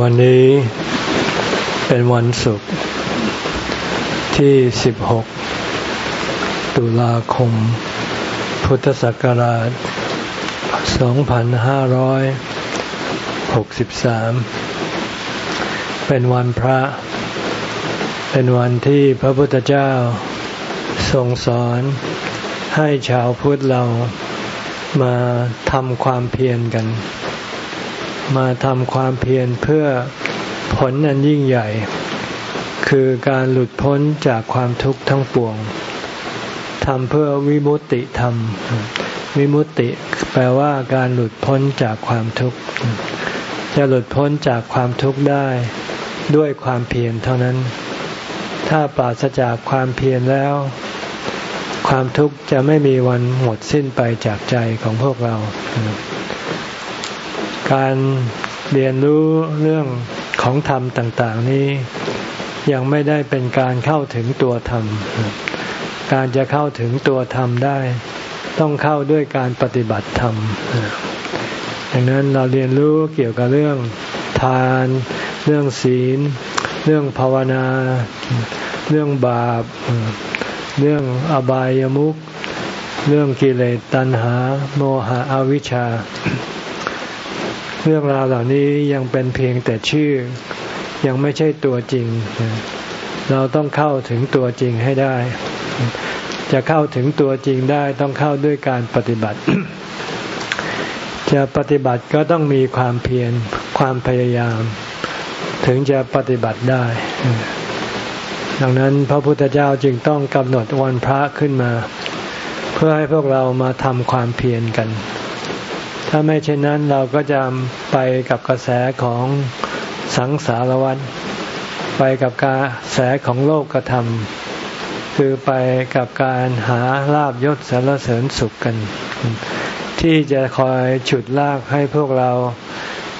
วันนี้เป็นวันศุกร์ที่ 16 ตุลาคม พุทธศักราช 2563 เป็นวันพระ เป็นวันที่พระพุทธเจ้าทรงสอนให้ชาวพุทธเรามาทำความเพียรกัน มาทำความเพียรเพื่อผลนันยิ่งใหญ่ คือการหลุดพ้นจากความทุกข์ทั้งปวงทำเพื่อวิมุติธรรม วิมุติแปลว่าการหลุดพ้นจากความทุกข์ จะหลุดพ้นจากความทุกข์ได้ด้วยความเพียรเท่านั้น ถ้าปราศจากความเพียรแล้ว ความทุกข์จะไม่มีวันหมดสิ้นไปจากใจของพวกเรา การเรียนรู้เรื่องของธรรมต่าง ๆ นี้ยังไม่ได้เป็นการเข้าถึงตัวธรรม การจะเข้าถึงตัวธรรมได้ ต้องเข้าด้วยการปฏิบัติธรรมดังนั้นเราเรียนรู้เกี่ยวกับเรื่องทาน เรื่องศีล เรื่องภาวนา เรื่องบาป เรื่องอบายามุขเรื่องกิเลสตัณหา โมหะอวิชชา เรื่องราวเหล่านี้ยังเป็นเพียงแต่ชื่อ ยังไม่ใช่ตัวจริง เราต้องเข้าถึงตัวจริงให้ได้ จะเข้าถึงตัวจริงได้ต้องเข้าด้วยการปฏิบัติ จะปฏิบัติก็ต้องมีความเพียรความพยายาม ถึงจะปฏิบัติได้ ดังนั้นพระพุทธเจ้าจึงต้องกำหนดวันพระขึ้นมา เพื่อให้พวกเรามาทำความเพียรกัน ถ้าไม่เช่นนั้นเราก็จะไปกับกระแสของสังสารวัฏไปกับกระแสของโลกกระทำคือไปกับการหาลาบยศสารเสริญสุขกัน ที่จะคอยฉุดลากให้พวกเรา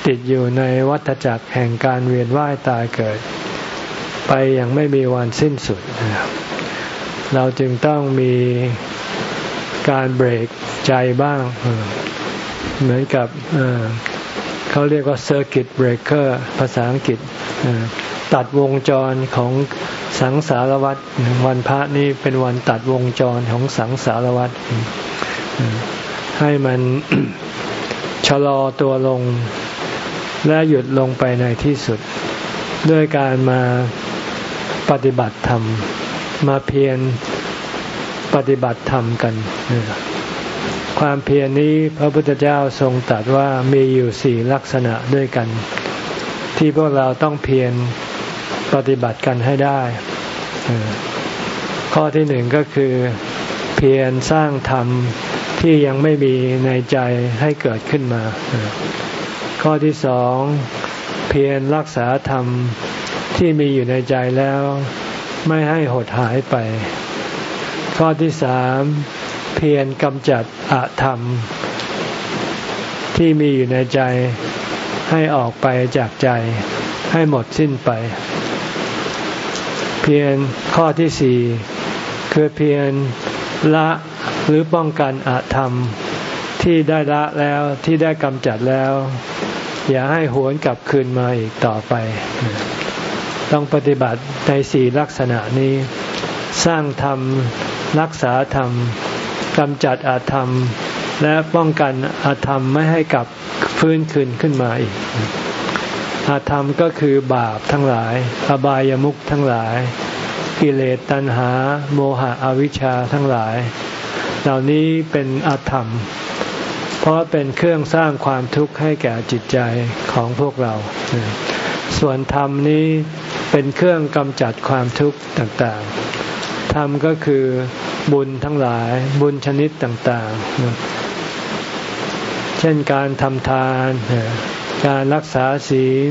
ติดอยู่ในวัฏจักรแห่งการเวียนว่ายตายเกิด ไปอย่างไม่มีวันสิ้นสุด เราจึงต้องมีการเบรกใจบ้าง เหมือนกับเขาเรียกว่า circuit breaker ภาษาอังกฤษตัดวงจรของสังสารวัฏวันพระนี้เป็นวันตัดวงจรของสังสารวัฏให้มันชะลอตัวลงและหยุดลงไปในที่สุด ด้วยการมาปฏิบัติธรรม มาเพียรปฏิบัติธรรมกัน ความเพียรนี้พระพุทธเจ้าทรงตรัสว่ามีอยู่สี่ลักษณะด้วยกัน ที่พวกเราต้องเพียรปฏิบัติกันให้ได้ ข้อที่หนึ่งก็คือ เพียรสร้างธรรมที่ยังไม่มีในใจให้เกิดขึ้นมา ข้อที่สองเพียรรักษาธรรมที่มีอยู่ในใจแล้ว ไม่ให้หดหายไป ข้อที่สาม พียรกำจัดอาธรรม ที่มีอยู่ในใจให้ออกไปจากใจให้หมดสิ้นไป เพียรข้อที่สี่คือเพียรละหรือป้องกันอาธรรมที่ได้ละแล้วที่ได้กำจัดแล้ว อย่าให้หวนกลับคืนมาอีกต่อไป ต้องปฏิบัติในสี่ลักษณะนี้ สร้างธรรม รักษาธรรม กำจัดอาธรรม และป้องกันอาธรรมไม่ให้กลับฟื้นคืนขึ้นมาอีก อาธรรมก็คือบาปทั้งหลาย อบายามุขทั้งหลาย กิเลสตัณหา โมหะอวิชชาทั้งหลาย เหล่านี้เป็นอาธรรม เพราะเป็นเครื่องสร้างความทุกข์ให้แก่จิตใจของพวกเรา ส่วนธรรมนี้เป็นเครื่องกำจัดความทุกข์ต่างๆธรรมก็คือ บุญทั้งหลายบุญชนิดต่าง ๆ เช่นการทำทาน การรักษาศีล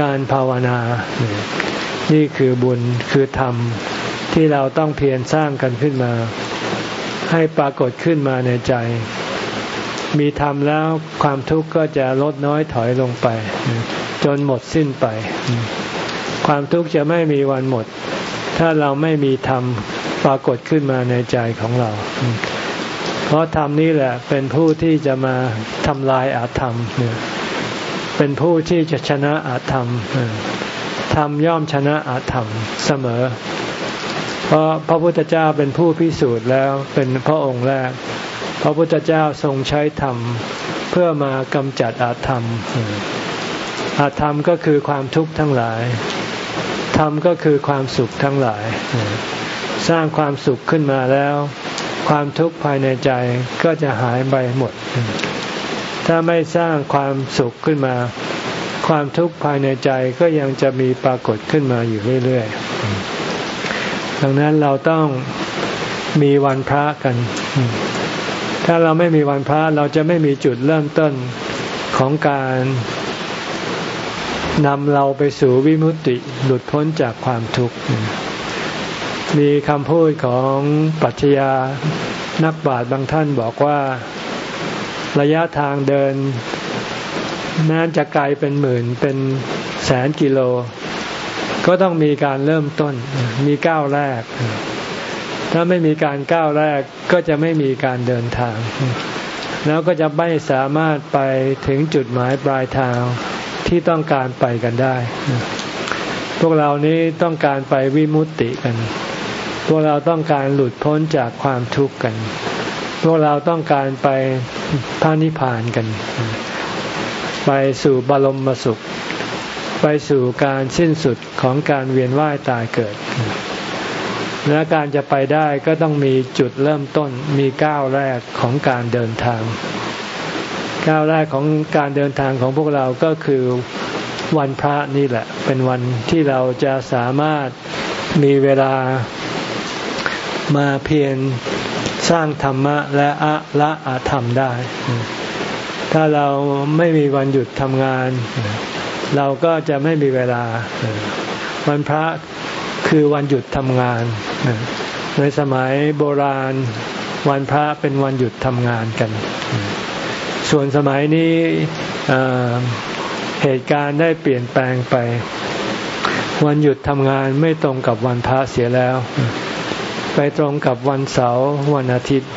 การภาวนา นี่คือบุญคือธรรมที่เราต้องเพียรสร้างกันขึ้นมา ให้ปรากฏขึ้นมาในใจ มีธรรมแล้วความทุกข์ก็จะลดน้อยถอยลงไป จนหมดสิ้นไป ความทุกข์จะไม่มีวันหมด ถ้าเราไม่มีธรรม ปรากฏขึ้นมาในใจของเรา เพราะธรรมนี้แหละเป็นผู้ที่จะมาทำลายอาธรรม เป็นผู้ที่จะชนะอาธรรมธรรมย่อมชนะอาธรรมเสมอ เพราะพระพุทธเจ้าเป็นผู้พิสูจน์แล้วเป็นพระองค์แรก พระพุทธเจ้าทรงใช้ธรรมเพื่อมากำจัดอาธรรม อาธรรมก็คือความทุกข์ทั้งหลาย ธรรมก็คือความสุขทั้งหลาย สร้างความสุขขึ้นมาแล้ว ความทุกข์ภายในใจก็จะหายไปหมด ถ้าไม่สร้างความสุขขึ้นมา ความทุกข์ภายในใจก็ยังจะมีปรากฏขึ้นมาอยู่เรื่อยๆ ดังนั้นเราต้องมีวันพระกัน ถ้าเราไม่มีวันพระเราจะไม่มีจุดเริ่มต้นของการนำเราไปสู่วิมุตติหลุดพ้นจากความทุกข์ มีคำพูดของปัจจยานักบาตบางท่านบอกว่าระยะทางเดินแม้จะไกลเป็นหมื่นเป็นแสนกิโล ก็ต้องมีการเริ่มต้น มีก้าวแรก ถ้าไม่มีการก้าวแรกก็จะไม่มีการเดินทาง แล้วก็จะไม่สามารถไปถึงจุดหมายปลายทางที่ต้องการไปกันได้ พวกเรานี้ต้องการไปวิมุตติกัน พวกเราต้องการหลุดพ้นจากความทุกข์กัน พวกเราต้องการไปพระนิพพานกัน ไปสู่บรมสุข ไปสู่การสิ้นสุดของการเวียนว่ายตายเกิด และการจะไปได้ก็ต้องมีจุดเริ่มต้นมีก้าวแรกของการเดินทาง ก้าวแรกของการเดินทางของพวกเราก็คือวันพระนี่แหละ เป็นวันที่เราจะสามารถมีเวลา มาเพียรสร้างธรรมะและอะละอาธรรมได้ ถ้าเราไม่มีวันหยุดทำงาน เราก็จะไม่มีเวลา วันพระคือวันหยุดทำงาน ในสมัยโบราณวันพระเป็นวันหยุดทำงานกัน ส่วนสมัยนี้เหตุการณ์ได้เปลี่ยนแปลงไป วันหยุดทำงานไม่ตรงกับวันพระเสียแล้ว ไปตรงกับวันเสาร์วันอาทิตย์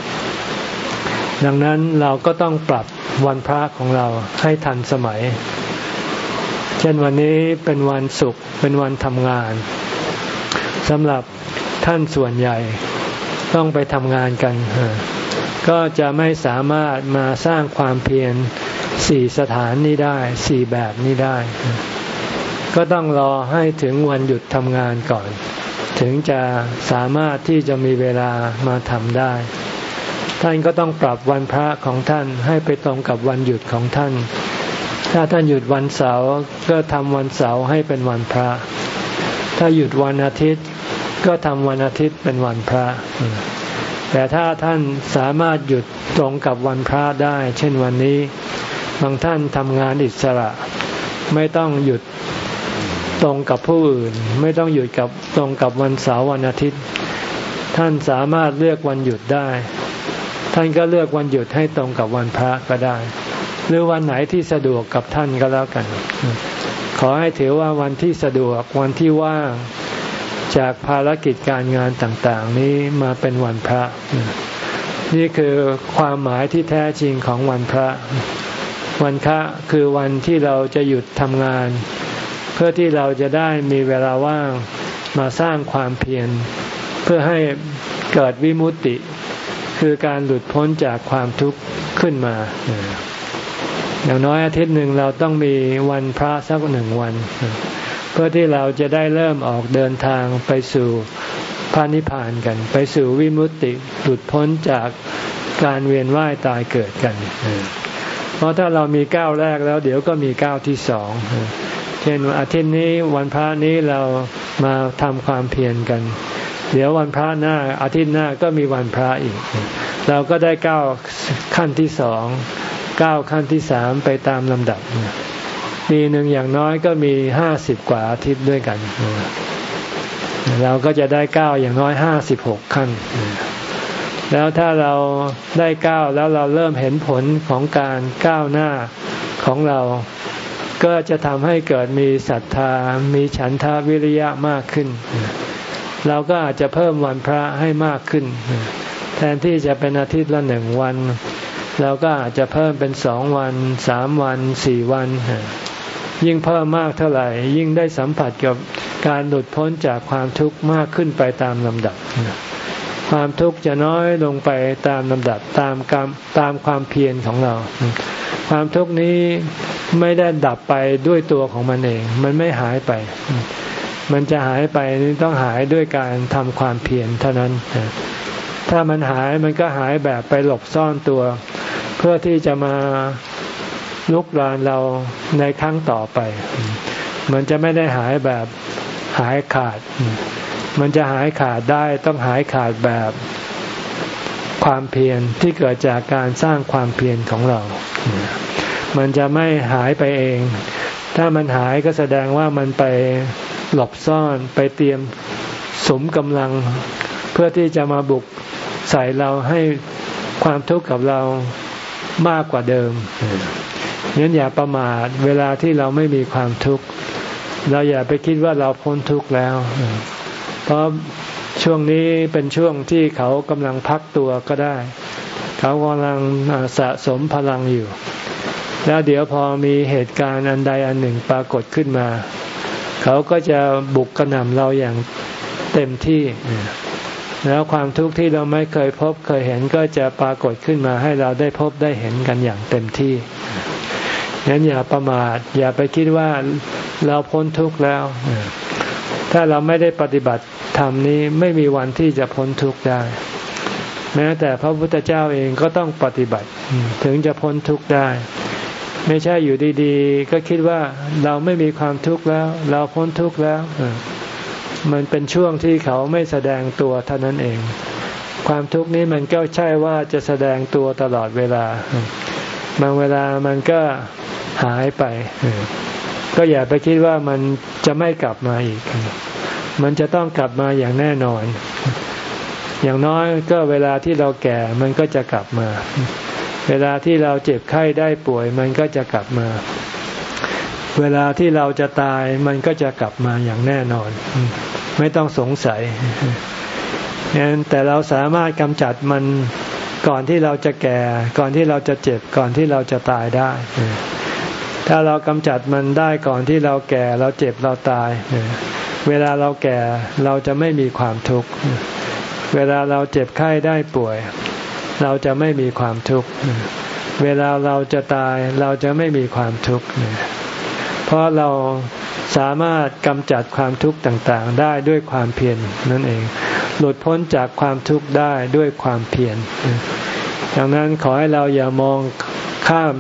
ดังนั้นเราก็ต้องปรับวันพระของเราให้ทันสมัย เช่นวันนี้เป็นวันศุกร์เป็นวันทำงานสำหรับท่านส่วนใหญ่ต้องไปทำงานกัน ก็จะไม่สามารถมาสร้างความเพียรสี่สถานนี้ได้สี่แบบนี้ได้ ก็ต้องรอให้ถึงวันหยุดทำงานก่อน ถึงจะสามารถที่จะมีเวลามาทำได้ ท่านก็ต้องปรับวันพระของท่านให้ไปตรงกับวันหยุดของท่าน ถ้าท่านหยุดวันเสาร์ก็ทำวันเสาร์ให้เป็นวันพระ ถ้าหยุดวันอาทิตย์ก็ทำวันอาทิตย์เป็นวันพระ แต่ถ้าท่านสามารถหยุดตรงกับวันพระได้ เช่นวันนี้ บางท่านทำงานอิสระ ไม่ต้องหยุด ตรงกับผู้อื่น ไม่ต้องหยุดกับตรงกับวันเสาร์วันอาทิตย์ ท่านสามารถเลือกวันหยุดได้ ท่านก็เลือกวันหยุดให้ตรงกับวันพระก็ได้ หรือวันไหนที่สะดวกกับท่านก็แล้วกัน ขอให้ถือว่าวันที่สะดวกวันที่ว่างจากภารกิจการงานต่างๆ นี้มาเป็นวันพระ นี่คือความหมายที่แท้จริงของวันพระ วันพระคือวันที่เราจะหยุดทำงาน เพื่อที่เราจะได้มีเวลาว่างมาสร้างความเพียรเพื่อให้เกิดวิมุตติ คือการหลุดพ้นจากความทุกข์ขึ้นมา อย่างน้อยอาทิตย์หนึ่งเราต้องมีวันพระสักหนึ่งวัน เพื่อที่เราจะได้เริ่มออกเดินทางไปสู่พระนิพพานกัน ไปสู่วิมุตติหลุดพ้นจากการเวียนว่ายตายเกิดกัน เพราะถ้าเรามีก้าวแรกแล้ว เดี๋ยวก็มีก้าวที่สอง เช่นอาทิตย์นี้วันพระนี้เรามาทำความเพียรกัน เดี๋ยววันพระหน้า อาทิตย์หน้าก็มีวันพระอีก เราก็ได้ก้าวขั้นที่สองก้าวขั้นที่สามไปตามลำดับปีหนึ่งอย่างน้อยก็มีห้าสิบกว่าอาทิตย์ด้วยกัน เราก็จะได้เก้าอย่างน้อยห้าสิบหกขั้นแล้วถ้าเราได้เก้าแล้วเราเริ่มเห็นผลของการก้าวหน้าของเรา ก็จะทำให้เกิดมีศรัทธา มีฉันทาวิริยะมากขึ้น เราก็อาจจะเพิ่มวันพระให้มากขึ้น แทนที่จะเป็นอาทิตย์ละหนึ่งวัน เราก็อาจจะเพิ่มเป็นสองวันสามวันสี่วัน ยิ่งเพิ่มมากเท่าไหร่ ยิ่งได้สัมผัสกับการหลุดพ้นจากความทุกข์มากขึ้นไปตามลำดับ ความทุกข์จะน้อยลงไปตามลำดับตามกรรมตามความเพียรของเรา ความทุกข์นี้ ไม่ได้ดับไปด้วยตัวของมันเอง มันไม่หายไป มันจะหายไปนี่ต้องหายด้วยการทำความเพียรเท่านั้น ถ้ามันหายมันก็หายแบบไปหลบซ่อนตัว เพื่อที่จะมาลุกรานเราในครั้งต่อไป มันจะไม่ได้หายแบบหายขาด มันจะหายขาดได้ต้องหายขาดแบบความเพียรที่เกิดจากการสร้างความเพียรของเรา มันจะไม่หายไปเอง ถ้ามันหายก็แสดงว่ามันไปหลบซ่อนไปเตรียมสมกำลัง เพื่อที่จะมาบุกใส่เราให้ความทุกข์กับเรามากกว่าเดิมงั้นอย่าประมาทเวลาที่เราไม่มีความทุกข์เราอย่าไปคิดว่าเราพ้นทุกข์แล้ว เพราะช่วงนี้เป็นช่วงที่เขากำลังพักตัวก็ได้ เขากำลังสะสมพลังอยู่ แล้วเดี๋ยวพอมีเหตุการณ์อันใดอันหนึ่งปรากฏขึ้นมา เขาก็จะบุกกระหน่ำเราอย่างเต็มที่แล้วความทุกข์ที่เราไม่เคยพบเคยเห็นก็จะปรากฏขึ้นมาให้เราได้พบได้เห็นกันอย่างเต็มที่งั้นอย่าประมาท อย่าไปคิดว่าเราพ้นทุกข์แล้ว ถ้าเราไม่ได้ปฏิบัติธรรมนี้ไม่มีวันที่จะพ้นทุกข์ได้ แม้แต่พระพุทธเจ้าเองก็ต้องปฏิบัติ ถึงจะพ้นทุกข์ได้ ไม่ใช่อยู่ดีๆ ก็คิดว่าเราไม่มีความทุกข์แล้ว เราพ้นทุกข์แล้ว มันเป็นช่วงที่เขาไม่แสดงตัวเท่านั้นเอง ความทุกข์นี้มันก็ใช่ว่าจะแสดงตัวตลอดเวลา บางเวลามันก็หายไป ก็อย่าไปคิดว่ามันจะไม่กลับมาอีก มันจะต้องกลับมาอย่างแน่นอน อย่างน้อยก็เวลาที่เราแก่มันก็จะกลับมา เวลาที่เราเจ็บไข้ได้ป่วย มันก็จะกลับมา เวลาที่เราจะตายมันก็จะกลับมาอย่างแน่นอน ไม่ต้องสงสัยงั้นแต่เราสามารถกำจัดมันก่อนที่เราจะแก่ ก่อนที่เราจะเจ็บก่อนที่เราจะตายได้ ถ้าเรากำจัดมันได้ก่อนที่เราแก่เราเจ็บเราตาย เวลาเราแก่เราจะไม่มีความทุกข์ เวลาเราเจ็บไข้ได้ป่วย เราจะไม่มีความทุกข์เวลาเราจะตายเราจะไม่มีความทุกข์เพราะเราสามารถกำจัดความทุกข์ต่างๆ ได้ด้วยความเพียรนั่นเอง หลุดพ้นจากความทุกข์ได้ด้วยความเพียรดังนั้นขอให้เราอย่ามองข้าม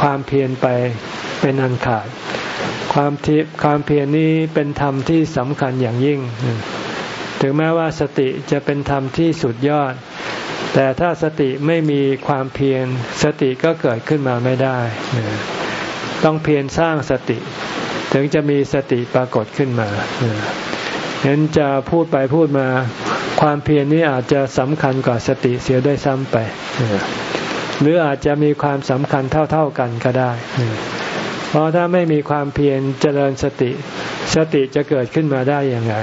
ความเพียรไปเป็นอันขาด ความทิความเพียรนี้เป็นธรรมที่สำคัญอย่างยิ่ง ถึงแม้ว่าสติจะเป็นธรรมที่สุดยอด แต่ถ้าสติไม่มีความเพียรสติก็เกิดขึ้นมาไม่ได้ ต้องเพียรสร้างสติ ถึงจะมีสติปรากฏขึ้นมาเห็นจะพูดไปพูดมา ความเพียรนี้อาจจะสำคัญกว่าสติเสียด้วยซ้ำไป หรืออาจจะมีความสำคัญเท่า ๆกันก็ได้ เพราะถ้าไม่มีความเพียรเจริญสติ สติจะเกิดขึ้นมาได้อย่างไร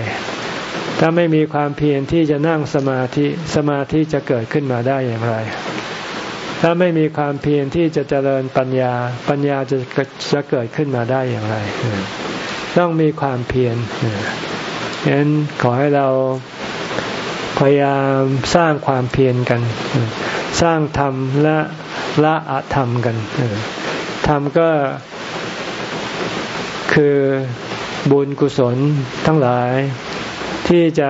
ถ้าไม่มีความเพียรที่จะนั่งสมาธิสมาธิจะเกิดขึ้นมาได้อย่างไร ถ้าไม่มีความเพียรที่จะเจริญปัญญา ปัญญาจะจะเกิดขึ้นมาได้อย่างไร ต้องมีความเพียรฉะนั้นขอให้เราพยายามสร้างความเพียรกัน สร้างธรรมและละอธรรมกันธรรมก็คือบุญกุศลทั้งหลาย ที่จะ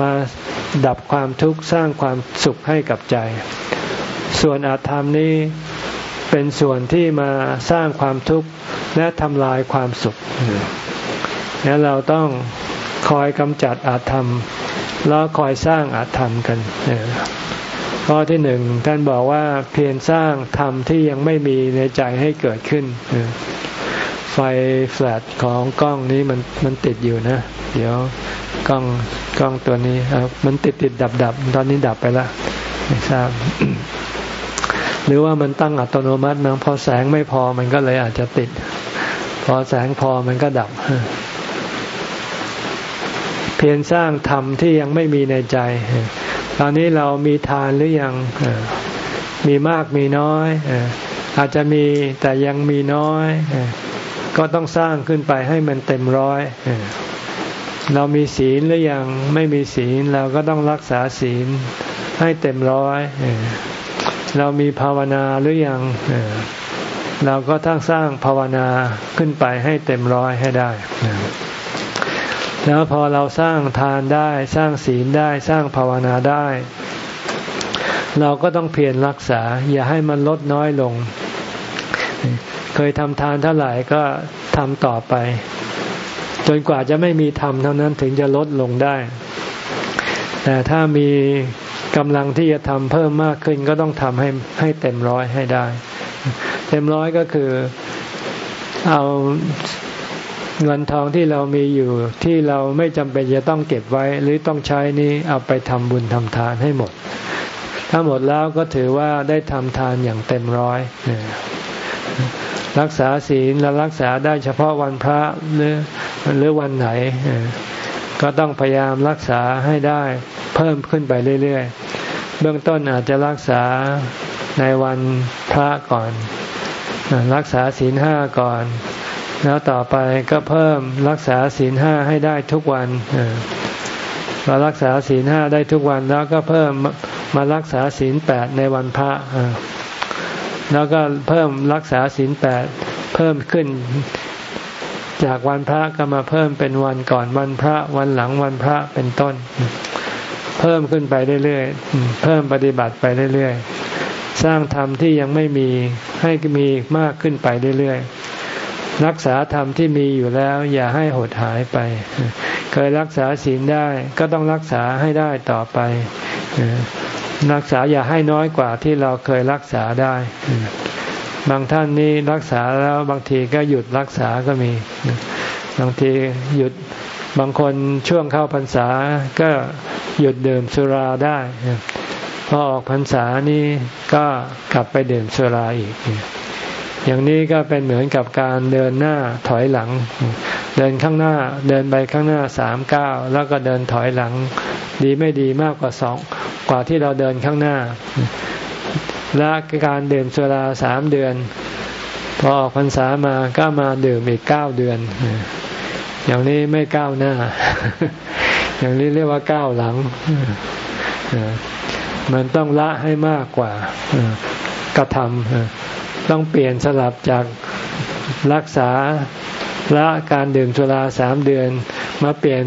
มาดับความทุกข์สร้างความสุขให้กับใจ ส่วนอาธรรมนี้เป็นส่วนที่มาสร้างความทุกข์และทำลายความสุขนี่เราต้องคอยกำจัดอาธรรม แล้วคอยสร้างอาธรรมกันข้อที่หนึ่งท่านบอกว่าเพียรสร้างธรรมที่ยังไม่มีในใจให้เกิดขึ้น ไฟแฟลชของกล้องนี้มันมันติดอยู่นะ เดี๋ยวกล้องกล้องตัวนี้มันติดติดดับดับตอนนี้ดับไปแล้วไม่ทราบ หรือว่ามันตั้งอัตโนมัตินะพอแสงไม่พอมันก็เลยอาจจะติด พอแสงพอมันก็ดับ เพียรสร้างธรรมที่ยังไม่มีในใจ ตอนนี้เรามีทานหรือยังมีมากมีน้อยอาจจะมีแต่ยังมีน้อย ก็ต้องสร้างขึ้นไปให้มันเต็มร้อยเรามีศีลหรือยังไม่มีศีลเราก็ต้องรักษาศีลให้เต็มร้อยเรามีภาวนาหรือยังเราก็ต้องสร้างภาวนาขึ้นไปให้เต็มร้อยให้ได้ แล้วพอเราสร้างทานได้สร้างศีลได้สร้างภาวนาได้ เราก็ต้องเพียรรักษา อย่าให้มันลดน้อยลง เคยทำทานเท่าไหร่ก็ทำต่อไป จนกว่าจะไม่มีทำเท่านั้นถึงจะลดลงได้ แต่ถ้ามีกำลังที่จะทำเพิ่มมากขึ้นก็ต้องทำให้ให้เต็มร้อยให้ได้ เต็มร้อยก็คือเอาเงินทองที่เรามีอยู่ที่เราไม่จำเป็นจะต้องเก็บไว้ หรือต้องใช้นี้เอาไปทำบุญทำทานให้หมด ถ้าหมดแล้วก็ถือว่าได้ทำทานอย่างเต็มร้อย รักษาศีลและรักษาได้เฉพาะวันพระหรือหรือวันไหน ก็ต้องพยายามรักษาให้ได้เพิ่มขึ้นไปเรื่อยๆ เบื้องต้นอาจจะรักษาในวันพระก่อน รักษาศีลห้าก่อน แล้วต่อไปก็เพิ่มรักษาศีลห้าให้ได้ทุกวันพอรักษาศีลห้าได้ทุกวันแล้วก็เพิ่มมารักษาศีลแปดในวันพระ แล้วก็เพิ่มรักษาศีลแปดเพิ่มขึ้น จากวันพระก็มาเพิ่มเป็นวันก่อนวันพระวันหลังวันพระเป็นต้น เพิ่มขึ้นไปเรื่อยๆ เพิ่มปฏิบัติไปเรื่อยๆ สร้างธรรมที่ยังไม่มีให้มีมากขึ้นไปเรื่อยๆ รักษาธรรมที่มีอยู่แล้ว อย่าให้หดหายไป เคยรักษาศีลได้ก็ต้องรักษาให้ได้ต่อไป รักษาอย่าให้น้อยกว่าที่เราเคยรักษาได้ บางท่านนี่รักษาแล้วบางทีก็หยุดรักษาก็มี บางทีหยุดบางคนช่วงเข้าพรรษาก็หยุดดื่มสุราได้พอออกพรรษานี่ก็กลับไปดื่มสุราอีก อย่างนี้ก็เป็นเหมือนกับการเดินหน้าถอยหลัง เดินข้างหน้าเดินไปข้างหน้าสามก้าวแล้วก็เดินถอยหลัง ดีไม่ดีมากกว่าสอง กว่าที่เราเดินข้างหน้า และการดื่มสุราสามเดือน พอออกพรรษามาก็มาดื่มอีกเก้าเดือน อย่างนี้ไม่ก้าวหน้า อย่างนี้เรียกว่าก้าวหลัง มันต้องละให้มากกว่ากระทำต้องเปลี่ยนสลับจากรักษาละการดื่มสุราสามเดือน มาเปลี่ยน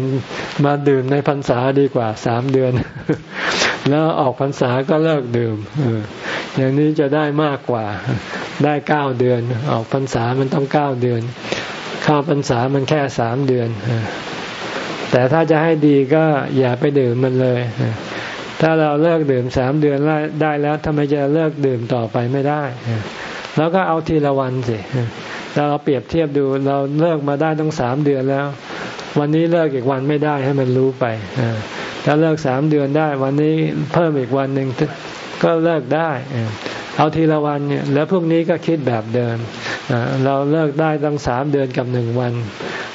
มาดื่มในพรรษาดีกว่าสามเดือน แล้วออกพรรษาก็เลิกดื่มอย่างนี้จะได้มากกว่า ได้เก้าเดือน ออกพรรษามันต้องเก้าเดือน เข้าพรรษามันแค่สามเดือน แต่ถ้าจะให้ดีก็อย่าไปดื่มมันเลย ถ้าเราเลิกดื่มสามเดือนได้แล้วทำไมจะเลิกดื่มต่อไปไม่ได้ แล้วก็เอาทีละวันสิเราเปรียบเทียบดูเราเลิกมาได้ต้องสามเดือนแล้ว วันนี้เลิกอีกวันไม่ได้ให้มันรู้ไป ถ้าเลิกสามเดือนได้ วันนี้เพิ่มอีกวันหนึ่งก็เลิกได้ เอาทีละวันเนี่ยแล้วพวกนี้ก็คิดแบบเดิมเราเลิกได้ตั้งสามเดือนกับหนึ่งวัน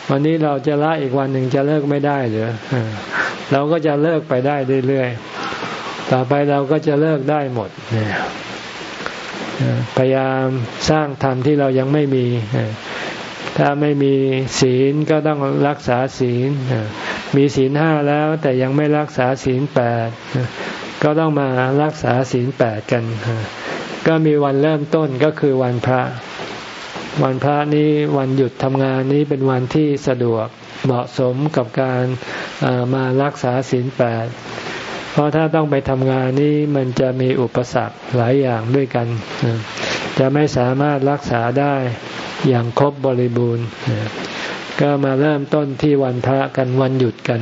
วันนี้เราจะละอีกวันหนึ่งจะเลิกไม่ได้หรือเราก็จะเลิกไปได้เรื่อยๆต่อไปเราก็จะเลิกได้หมดพยายามสร้างธรรมที่เรายังไม่มีถ้าไม่มีศีลก็ต้องรักษาศีล มีศีลห้าแล้วแต่ยังไม่รักษาศีลแปดก็ต้องมารักษาศีลแปดกัน ก็มีวันเริ่มต้นก็คือวันพระ วันพระนี้วันหยุดทำงานนี้เป็นวันที่สะดวกเหมาะสมกับการมารักษาศีลแปดเพราะถ้าต้องไปทำงานนี้มันจะมีอุปสรรคหลายอย่างด้วยกัน จะไม่สามารถรักษาได้อย่างครบบริบูรณ์ ก็มาเริ่มต้นที่วันพระกันวันหยุดกัน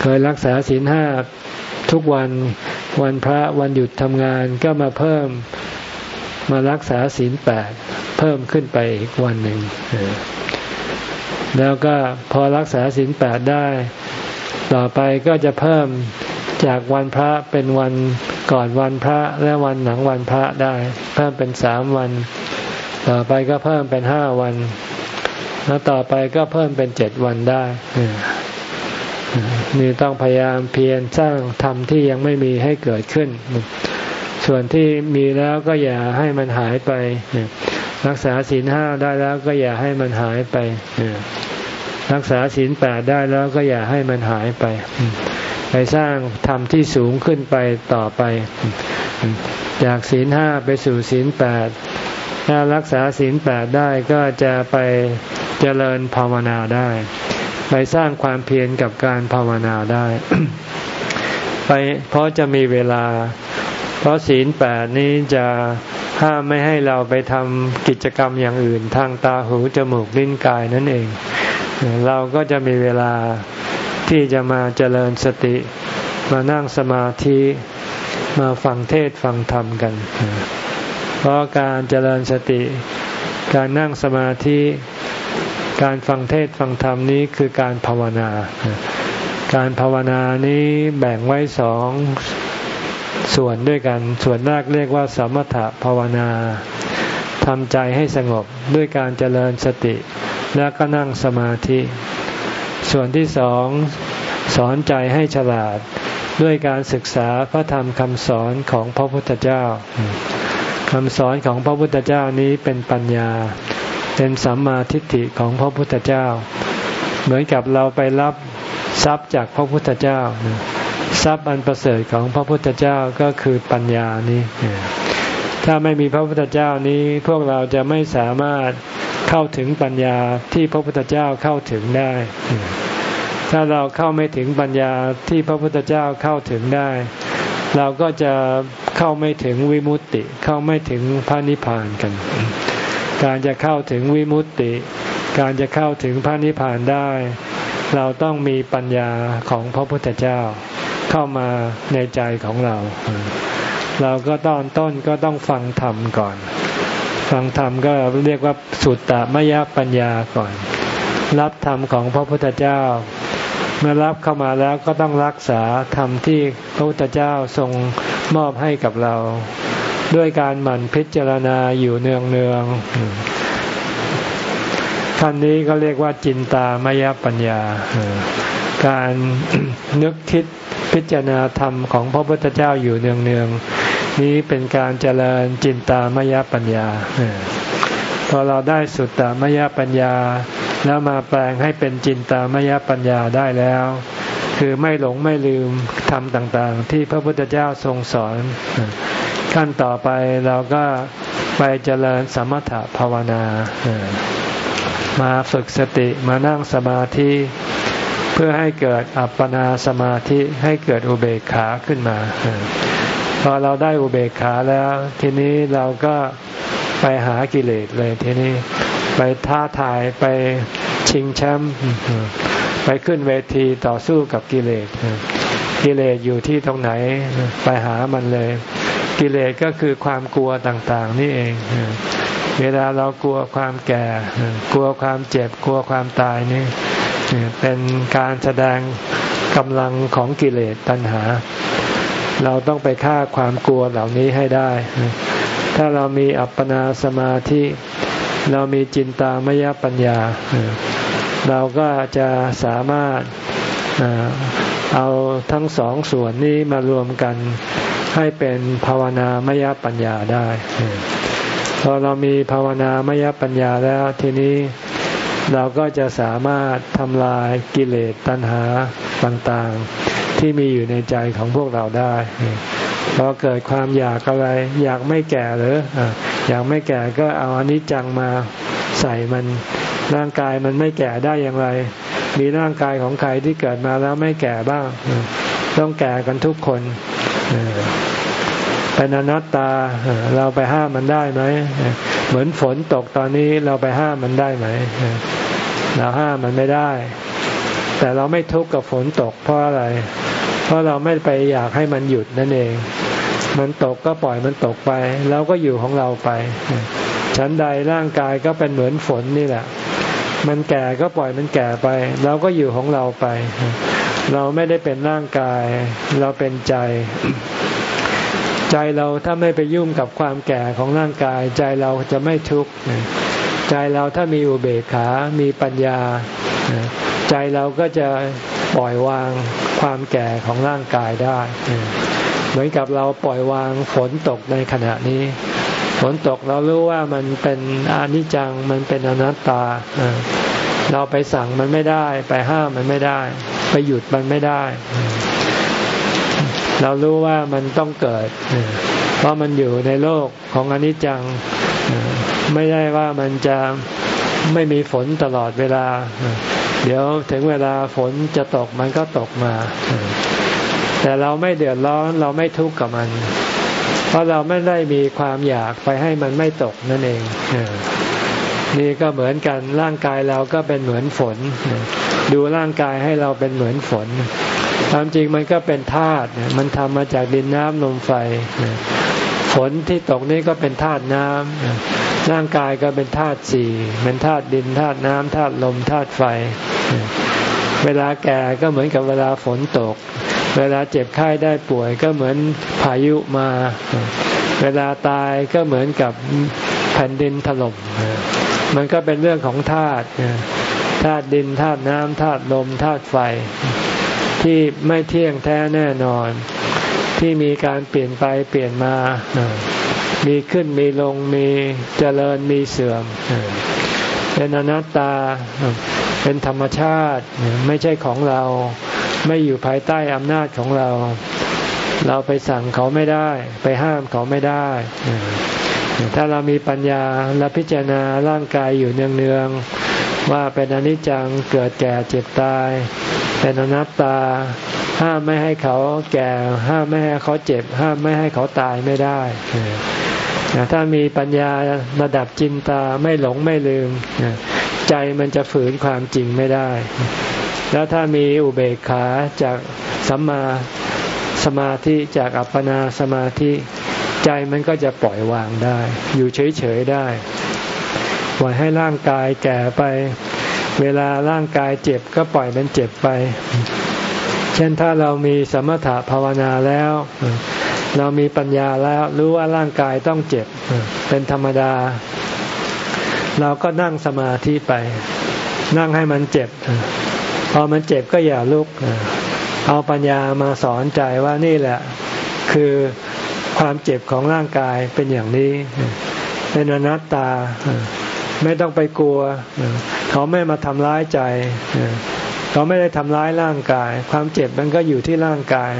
เคยรักษาศีลห้าทุกวันวันพระวันหยุดทำงานก็มาเพิ่มมารักษาศีลแปดเพิ่มขึ้นไปอีกวันหนึ่งแล้วก็พอรักษาศีลแปดได้ ต่อไปก็จะเพิ่มจากวันพระเป็นวันก่อนวันพระและวันหลังวันพระได้ เพิ่มเป็นสามวัน ต่อไปก็เพิ่มเป็นห้าวัน แล้วต่อไปก็เพิ่มเป็นเจ็ดวันได้นี่ต้องพยายามเพียรสร้างธรรมที่ยังไม่มีให้เกิดขึ้น ส่วนที่มีแล้วก็อย่าให้มันหายไป รักษาศีลห้าได้แล้วก็อย่าให้มันหายไป รักษาศีลแปดได้แล้วก็อย่าให้มันหายไป ไปสร้างธรรมที่สูงขึ้นไปต่อไป จากศีลห้าไปสู่ศีลแปดถ้ารักษาศีลแปดได้ก็จะไป เจริญภาวนาได้ ไปสร้างความเพียรกับการภาวนาได้ ไปเพราะจะมีเวลา เพราะศีลแปดนี้จะห้ามไม่ให้เราไปทำกิจกรรมอย่างอื่น ทางตาหูจมูกลิ้นกายนั่นเอง เราก็จะมีเวลาที่จะมาเจริญสติ มานั่งสมาธิมาฟังเทศฟังธรรมกัน เพราะการเจริญสติ การนั่งสมาธิ การฟังเทศฟังธรรมนี้คือการภาวนา การภาวนานี้แบ่งไว้สองส่วนด้วยกัน ส่วนแรกเรียกว่า สมถภาวนาทำใจให้สงบด้วยการเจริญสติ แล้วก็นั่งสมาธิ ส่วนที่สองสอนใจให้ฉลาดด้วยการศึกษาพระธรรมคำสอนของพระพุทธเจ้าคำสอนของพระพุทธเจ้านี้เป็นปัญญา เป็นสัมมาทิฏฐิของพระพุทธเจ้า เหมือนกับเราไปรับทรัพย์จากพระพุทธเจ้า ทรัพย์อันประเสริฐของพระพุทธเจ้าก็คือปัญญานี้ ถ้าไม่มีพระพุทธเจ้านี้พวกเราจะไม่สามารถเข้าถึงปัญญาที่พระพุทธเจ้าเข้าถึงได้ ถ้าเราเข้าไม่ถึงปัญญาที่พระพุทธเจ้าเข้าถึงได้ เราก็จะเข้าไม่ถึงวิมุตติ เข้าไม่ถึงพระนิพพานกัน การจะเข้าถึงวิมุตติ การจะเข้าถึงพระนิพพานได้ เราต้องมีปัญญาของพระพุทธเจ้า เข้ามาในใจของเรา เราก็ตอนต้นก็ต้องฟังธรรมก่อน ฟังธรรมก็เรียกว่าสุตตมยปัญญาก่อน รับธรรมของพระพุทธเจ้าเมื่อรับเข้ามาแล้วก็ต้องรักษาธรรมที่พระพุทธเจ้าทรงมอบให้กับเรา ด้วยการหมั่นพิจารณาอยู่เนืองเนืองขั้นนี้ก็เรียกว่าจินตามยปัญญา การนึกคิดพิจารณาธรรมของพระพุทธเจ้าอยู่เนืองเนืองนี้เป็นการเจริญจินตามยปัญญาพอเราได้สุตตามยปัญญา แล้วมาแปลงให้เป็นจินตามยปัญญาได้แล้ว คือไม่หลงไม่ลืมทำต่างๆ ที่พระพุทธเจ้าทรงสอน ขั้นต่อไปเราก็ไปเจริญสมถภาวนา มาฝึกสติมานั่งสมาธิเพื่อให้เกิดอัปปนาสมาธิให้เกิดอุเบกขาขึ้นมา พอเราได้อุเบกขาแล้ว ทีนี้เราก็ไปหากิเลสเลยทีนี้ไปท้าทายไปชิงแชมป์ไปขึ้นเวทีต่อสู้กับกิเลสกิเลสอยู่ที่ตรงไหนไปหามันเลย กิเลสก็คือความกลัวต่างๆ นี่เอง เวลาเรากลัวความแก่ กลัวความเจ็บ กลัวความตายนี่เป็นการแสดงกำลังของกิเลสตัณหา เราต้องไปฆ่าความกลัวเหล่านี้ให้ได้ ถ้าเรามีอัปปนาสมาธิ เรามีจินตามยปัญญา เราก็จะสามารถเอาทั้งสองส่วนนี้มารวมกัน ให้เป็นภาวนามยปัญญาได้พอเรามีภาวนามยปัญญาแล้วทีนี้เราก็จะสามารถทำลายกิเลสตัณหาต่างๆ ที่มีอยู่ในใจของพวกเราได้พอเกิดความอยากอะไร อยากไม่แก่หรืออยากไม่แก่ก็เอาอนิจจังมาใส่มันร่างกายมันไม่แก่ได้อย่างไร มีร่างกายของใครที่เกิดมาแล้วไม่แก่บ้าง ต้องแก่กันทุกคน เป็นอนัตตาเราไปห้ามมันได้ไหม เหมือนฝนตกตอนนี้เราไปห้ามมันได้ไหม เราห้ามมันไม่ได้ แต่เราไม่ทุกข์กับฝนตกเพราะอะไร เพราะเราไม่ไปอยากให้มันหยุดนั่นเอง มันตกก็ปล่อยมันตกไปแล้วก็อยู่ของเราไปฉันใดร่างกายก็เป็นเหมือนฝนนี่แหละ มันแก่ก็ปล่อยมันแก่ไปเราก็อยู่ของเราไป เราไม่ได้เป็นร่างกาย เราเป็นใจ ใจเราถ้าไม่ไปยุ่งกับความแก่ของร่างกาย ใจเราจะไม่ทุกข์ใจเราถ้ามีอุเบกขา มีปัญญา ใจเราก็จะปล่อยวางความแก่ของร่างกายได้ เหมือนกับเราปล่อยวางฝนตกในขณะนี้ฝฝนตกเรารู้ว่ามันเป็นอนิจจัง มันเป็นอนัตตา เราไปสั่งมันไม่ได้ ไปห้ามมันไม่ได้ ไปหยุดมันไม่ได้ เรารู้ว่ามันต้องเกิด เพราะมันอยู่ในโลกของอนิจจัง ไม่ได้ว่ามันจะไม่มีฝนตลอดเวลา เดี๋ยวถึงเวลาฝนจะตกมันก็ตกมา แต่เราไม่เดือดร้อนเราไม่ทุกข์กับมัน เพราะเราไม่ได้มีความอยากไปให้มันไม่ตกนั่นเอง นี่ก็เหมือนกันร่างกายเราก็เป็นเหมือนฝน ดูร่างกายให้เราเป็นเหมือนฝนความจริงมันก็เป็นธาตุมันทำมาจากดินน้ำลมไฟฝนที่ตกนี่ก็เป็นธาตุน้ำร่างกายก็เป็นธาตุสี่เป็นธาตุดินธาตุน้ำธาตุลมธาตุไฟ เวลาแก่ก็เหมือนกับเวลาฝนตก เวลาเจ็บไข้ได้ป่วยก็เหมือนพายุมา เวลาตายก็เหมือนกับแผ่นดินถล่ม มันก็เป็นเรื่องของธาตุธาตุดินธาตุน้ำธาตุลมธาตุไฟ ที่ไม่เที่ยงแท้แน่นอน ที่มีการเปลี่ยนไปเปลี่ยนมา มีขึ้นมีลงมีเจริญมีเสื่อมเป็นอนัตตาเป็นธรรมชาติไม่ใช่ของเรา ไม่อยู่ภายใต้อำนาจของเรา เราไปสั่งเขาไม่ได้ ไปห้ามเขาไม่ได้ ถ้าเรามีปัญญาและพิจารณาร่างกายอยู่เนืองๆว่าเป็นอนิจจังเกิดแก่เจ็บตาย เป็นอนัตตา ห้ามไม่ให้เขาแก่ ห้ามไม่ให้เขาเจ็บ ห้ามไม่ให้เขาตายไม่ได้ถ้ามีปัญญาระดับจินตาไม่หลงไม่ลืม ใจมันจะฝืนความจริงไม่ได้ แล้วถ้ามีอุเบกขาจากสัมมาสมาธิจากอัปปนาสมาธิ ใจมันก็จะปล่อยวางได้ อยู่เฉยๆได้ปล่อยให้ร่างกายแก่ไป เวลาร่างกายเจ็บก็ปล่อยมันเจ็บไป เช่นถ้าเรามีสมถะภาวนาแล้ว เรามีปัญญาแล้วรู้ว่าร่างกายต้องเจ็บ เป็นธรรมดา เราก็นั่งสมาธิไป นั่งให้มันเจ็บ พอมันเจ็บก็อย่าลุก เอาปัญญามาสอนใจว่านี่แหละ คือ ความเจ็บของร่างกายเป็นอย่างนี้ เป็นอนัตตา ไม่ต้องไปกลัว เขาไม่มาทำร้ายใจ เขาไม่ได้ทำร้ายร่างกาย ความเจ็บมันก็อยู่ที่ร่างกาย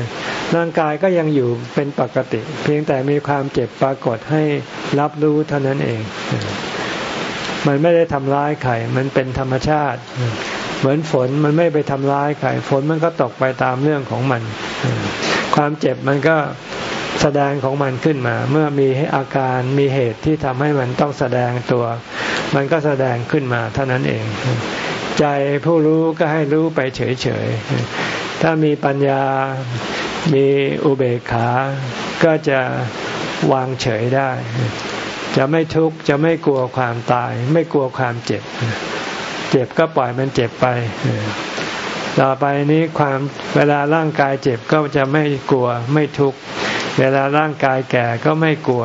ร่างกายก็ยังอยู่เป็นปกติ เพียงแต่มีความเจ็บปรากฏให้รับรู้เท่านั้นเอง มันไม่ได้ทำร้ายใครมันเป็นธรรมชาติเหมือนฝนมันไม่ไปทำร้ายใครฝนมันก็ตกไปตามเรื่องของมัน ความเจ็บมันก็ แสดงของมันขึ้นมา เมื่อมีอาการมีเหตุที่ทำให้มันต้องแสดงตัว มันก็แสดงขึ้นมาเท่านั้นเอง ใจผู้รู้ก็ให้รู้ไปเฉยๆ ถ้ามีปัญญามีอุเบกขา ก็จะวางเฉยได้ จะไม่ทุกข์จะไม่กลัวความตาย ไม่กลัวความเจ็บ เจ็บก็ปล่อยมันเจ็บไปต่อไปนี้ความเวลาร่างกายเจ็บก็จะไม่กลัวไม่ทุกข์ เวลาร่างกายแก่ก็ไม่กลัว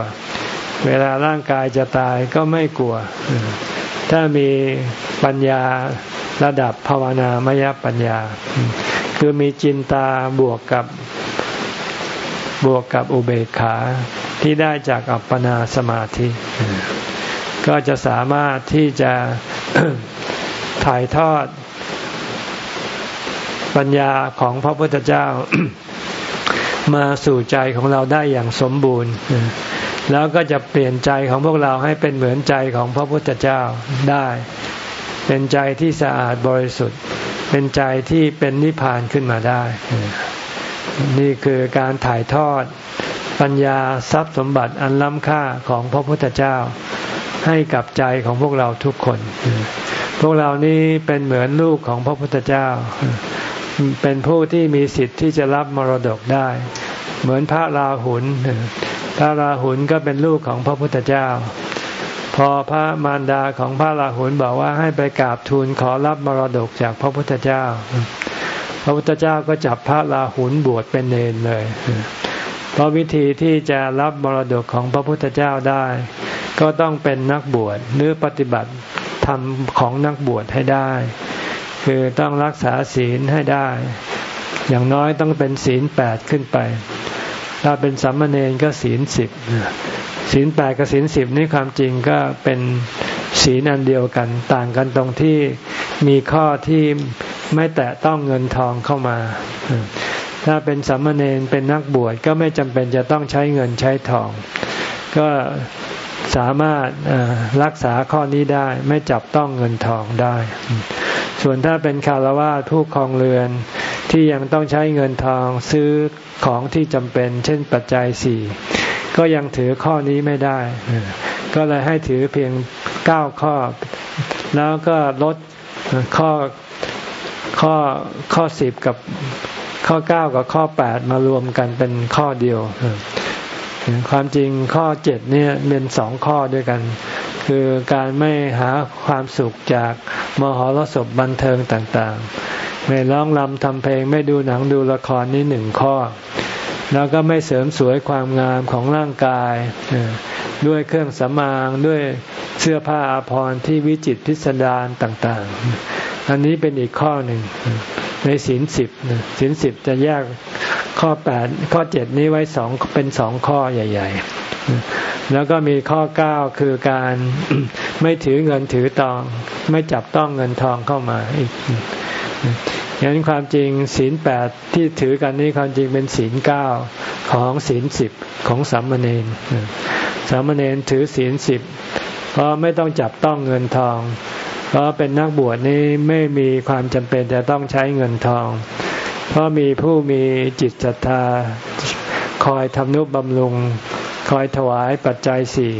เวลาร่างกายจะตายก็ไม่กลัว ถ้ามีปัญญาระดับภาวนามยปัญญา คือมีจินตาบวกกับบวกกับอุเบกขาที่ได้จากอัปปนาสมาธิ ก็จะสามารถที่จะถ่ายทอดปัญญาของพระพุทธเจ้า มาสู่ใจของเราได้อย่างสมบูรณ์ แล้วก็จะเปลี่ยนใจของพวกเราให้เป็นเหมือนใจของพระพุทธเจ้าได้ เป็นใจที่สะอาดบริสุทธิ์ เป็นใจที่เป็นนิพพานขึ้นมาได้ นี่คือการถ่ายทอดปัญญาทรัพย์สมบัติอันล้ำค่าของพระพุทธเจ้า ให้กับใจของพวกเราทุกคน พวกเรานี้เป็นเหมือนลูกของพระพุทธเจ้า เป็นผู้ที่มีสิทธิ์ที่จะรับมรดกได้ เหมือนพระราหุลพระราหุลก็เป็นลูกของพระพุทธเจ้า พอพระมารดาของพระราหุลบอกว่าให้ไปกราบทูลขอรับมรดกจากพระพุทธเจ้า พระพุทธเจ้าก็จับพระราหุลบวชเป็นเนรเลย เพราะวิธีที่จะรับมรดกของพระพุทธเจ้าได้ ก็ต้องเป็นนักบวชหรือปฏิบัติธรรมของนักบวชให้ได้ คือต้องรักษาศีลให้ได้ อย่างน้อยต้องเป็นศีลแปดขึ้นไป ถ้าเป็นสัมมาเนนก็ศีลสิบศีลแปดกับศีลสิบนี่ความจริงก็เป็นศีลอันเดียวกัน ต่างกันตรงที่มีข้อที่ไม่แตะต้องเงินทองเข้ามา ถ้าเป็นสัมมาเนนเป็นนักบวชก็ไม่จำเป็นจะต้องใช้เงินใช้ทอง ก็สามารถรักษาข้อนี้ได้ไม่จับต้องเงินทองได้ ส่วนถ้าเป็นคารวะผู้ครองเรือน ที่ยังต้องใช้เงินทองซื้อของที่จำเป็น เช่นปัจจัยสี่ก็ยังถือข้อนี้ไม่ได้ ก็เลยให้ถือเพียงเก้าข้อ แล้วก็ลดข้อข้อข้อสิบกับข้อเก้ากับข้อแปดมารวมกันเป็นข้อเดียว ความจริงข้อเจ็ดเนี่ยเป็นสองข้อด้วยกัน คือการไม่หาความสุขจากมหรสพบันเทิงต่างๆ ไม่ร้องรำทำเพลงไม่ดูหนังดูละครนี่หนึ่งข้อ แล้วก็ไม่เสริมสวยความงามของร่างกาย ด้วยเครื่องสำอางด้วยเสื้อผ้าอาภรณ์ที่วิจิตพิสดารต่างๆ อันนี้เป็นอีกข้อหนึ่งในศีลสิบศีลสิบจะแยกข้อแปดข้อเจ็ดนี้ไว้สองเป็นสองข้อใหญ่ ๆ แล้วก็มีข้อเก้าคือการไม่ถือเงินถือตอง ไม่จับต้องเงินทองเข้ามาอีกอย่างนั้นความจริงศีลแปดที่ถือกันนี้ความจริงเป็นศีลเก้าของศีลสิบของสามเณรสามเณรถือศีลสิบเพราะไม่ต้องจับต้องเงินทอง เพราะเป็นนักบวชนี้ไม่มีความจำเป็นจะต้องใช้เงินทอง เพราะมีผู้มีจิตศรัทธาคอยทำนุบำรุง คอยถวายปัจจัยสี่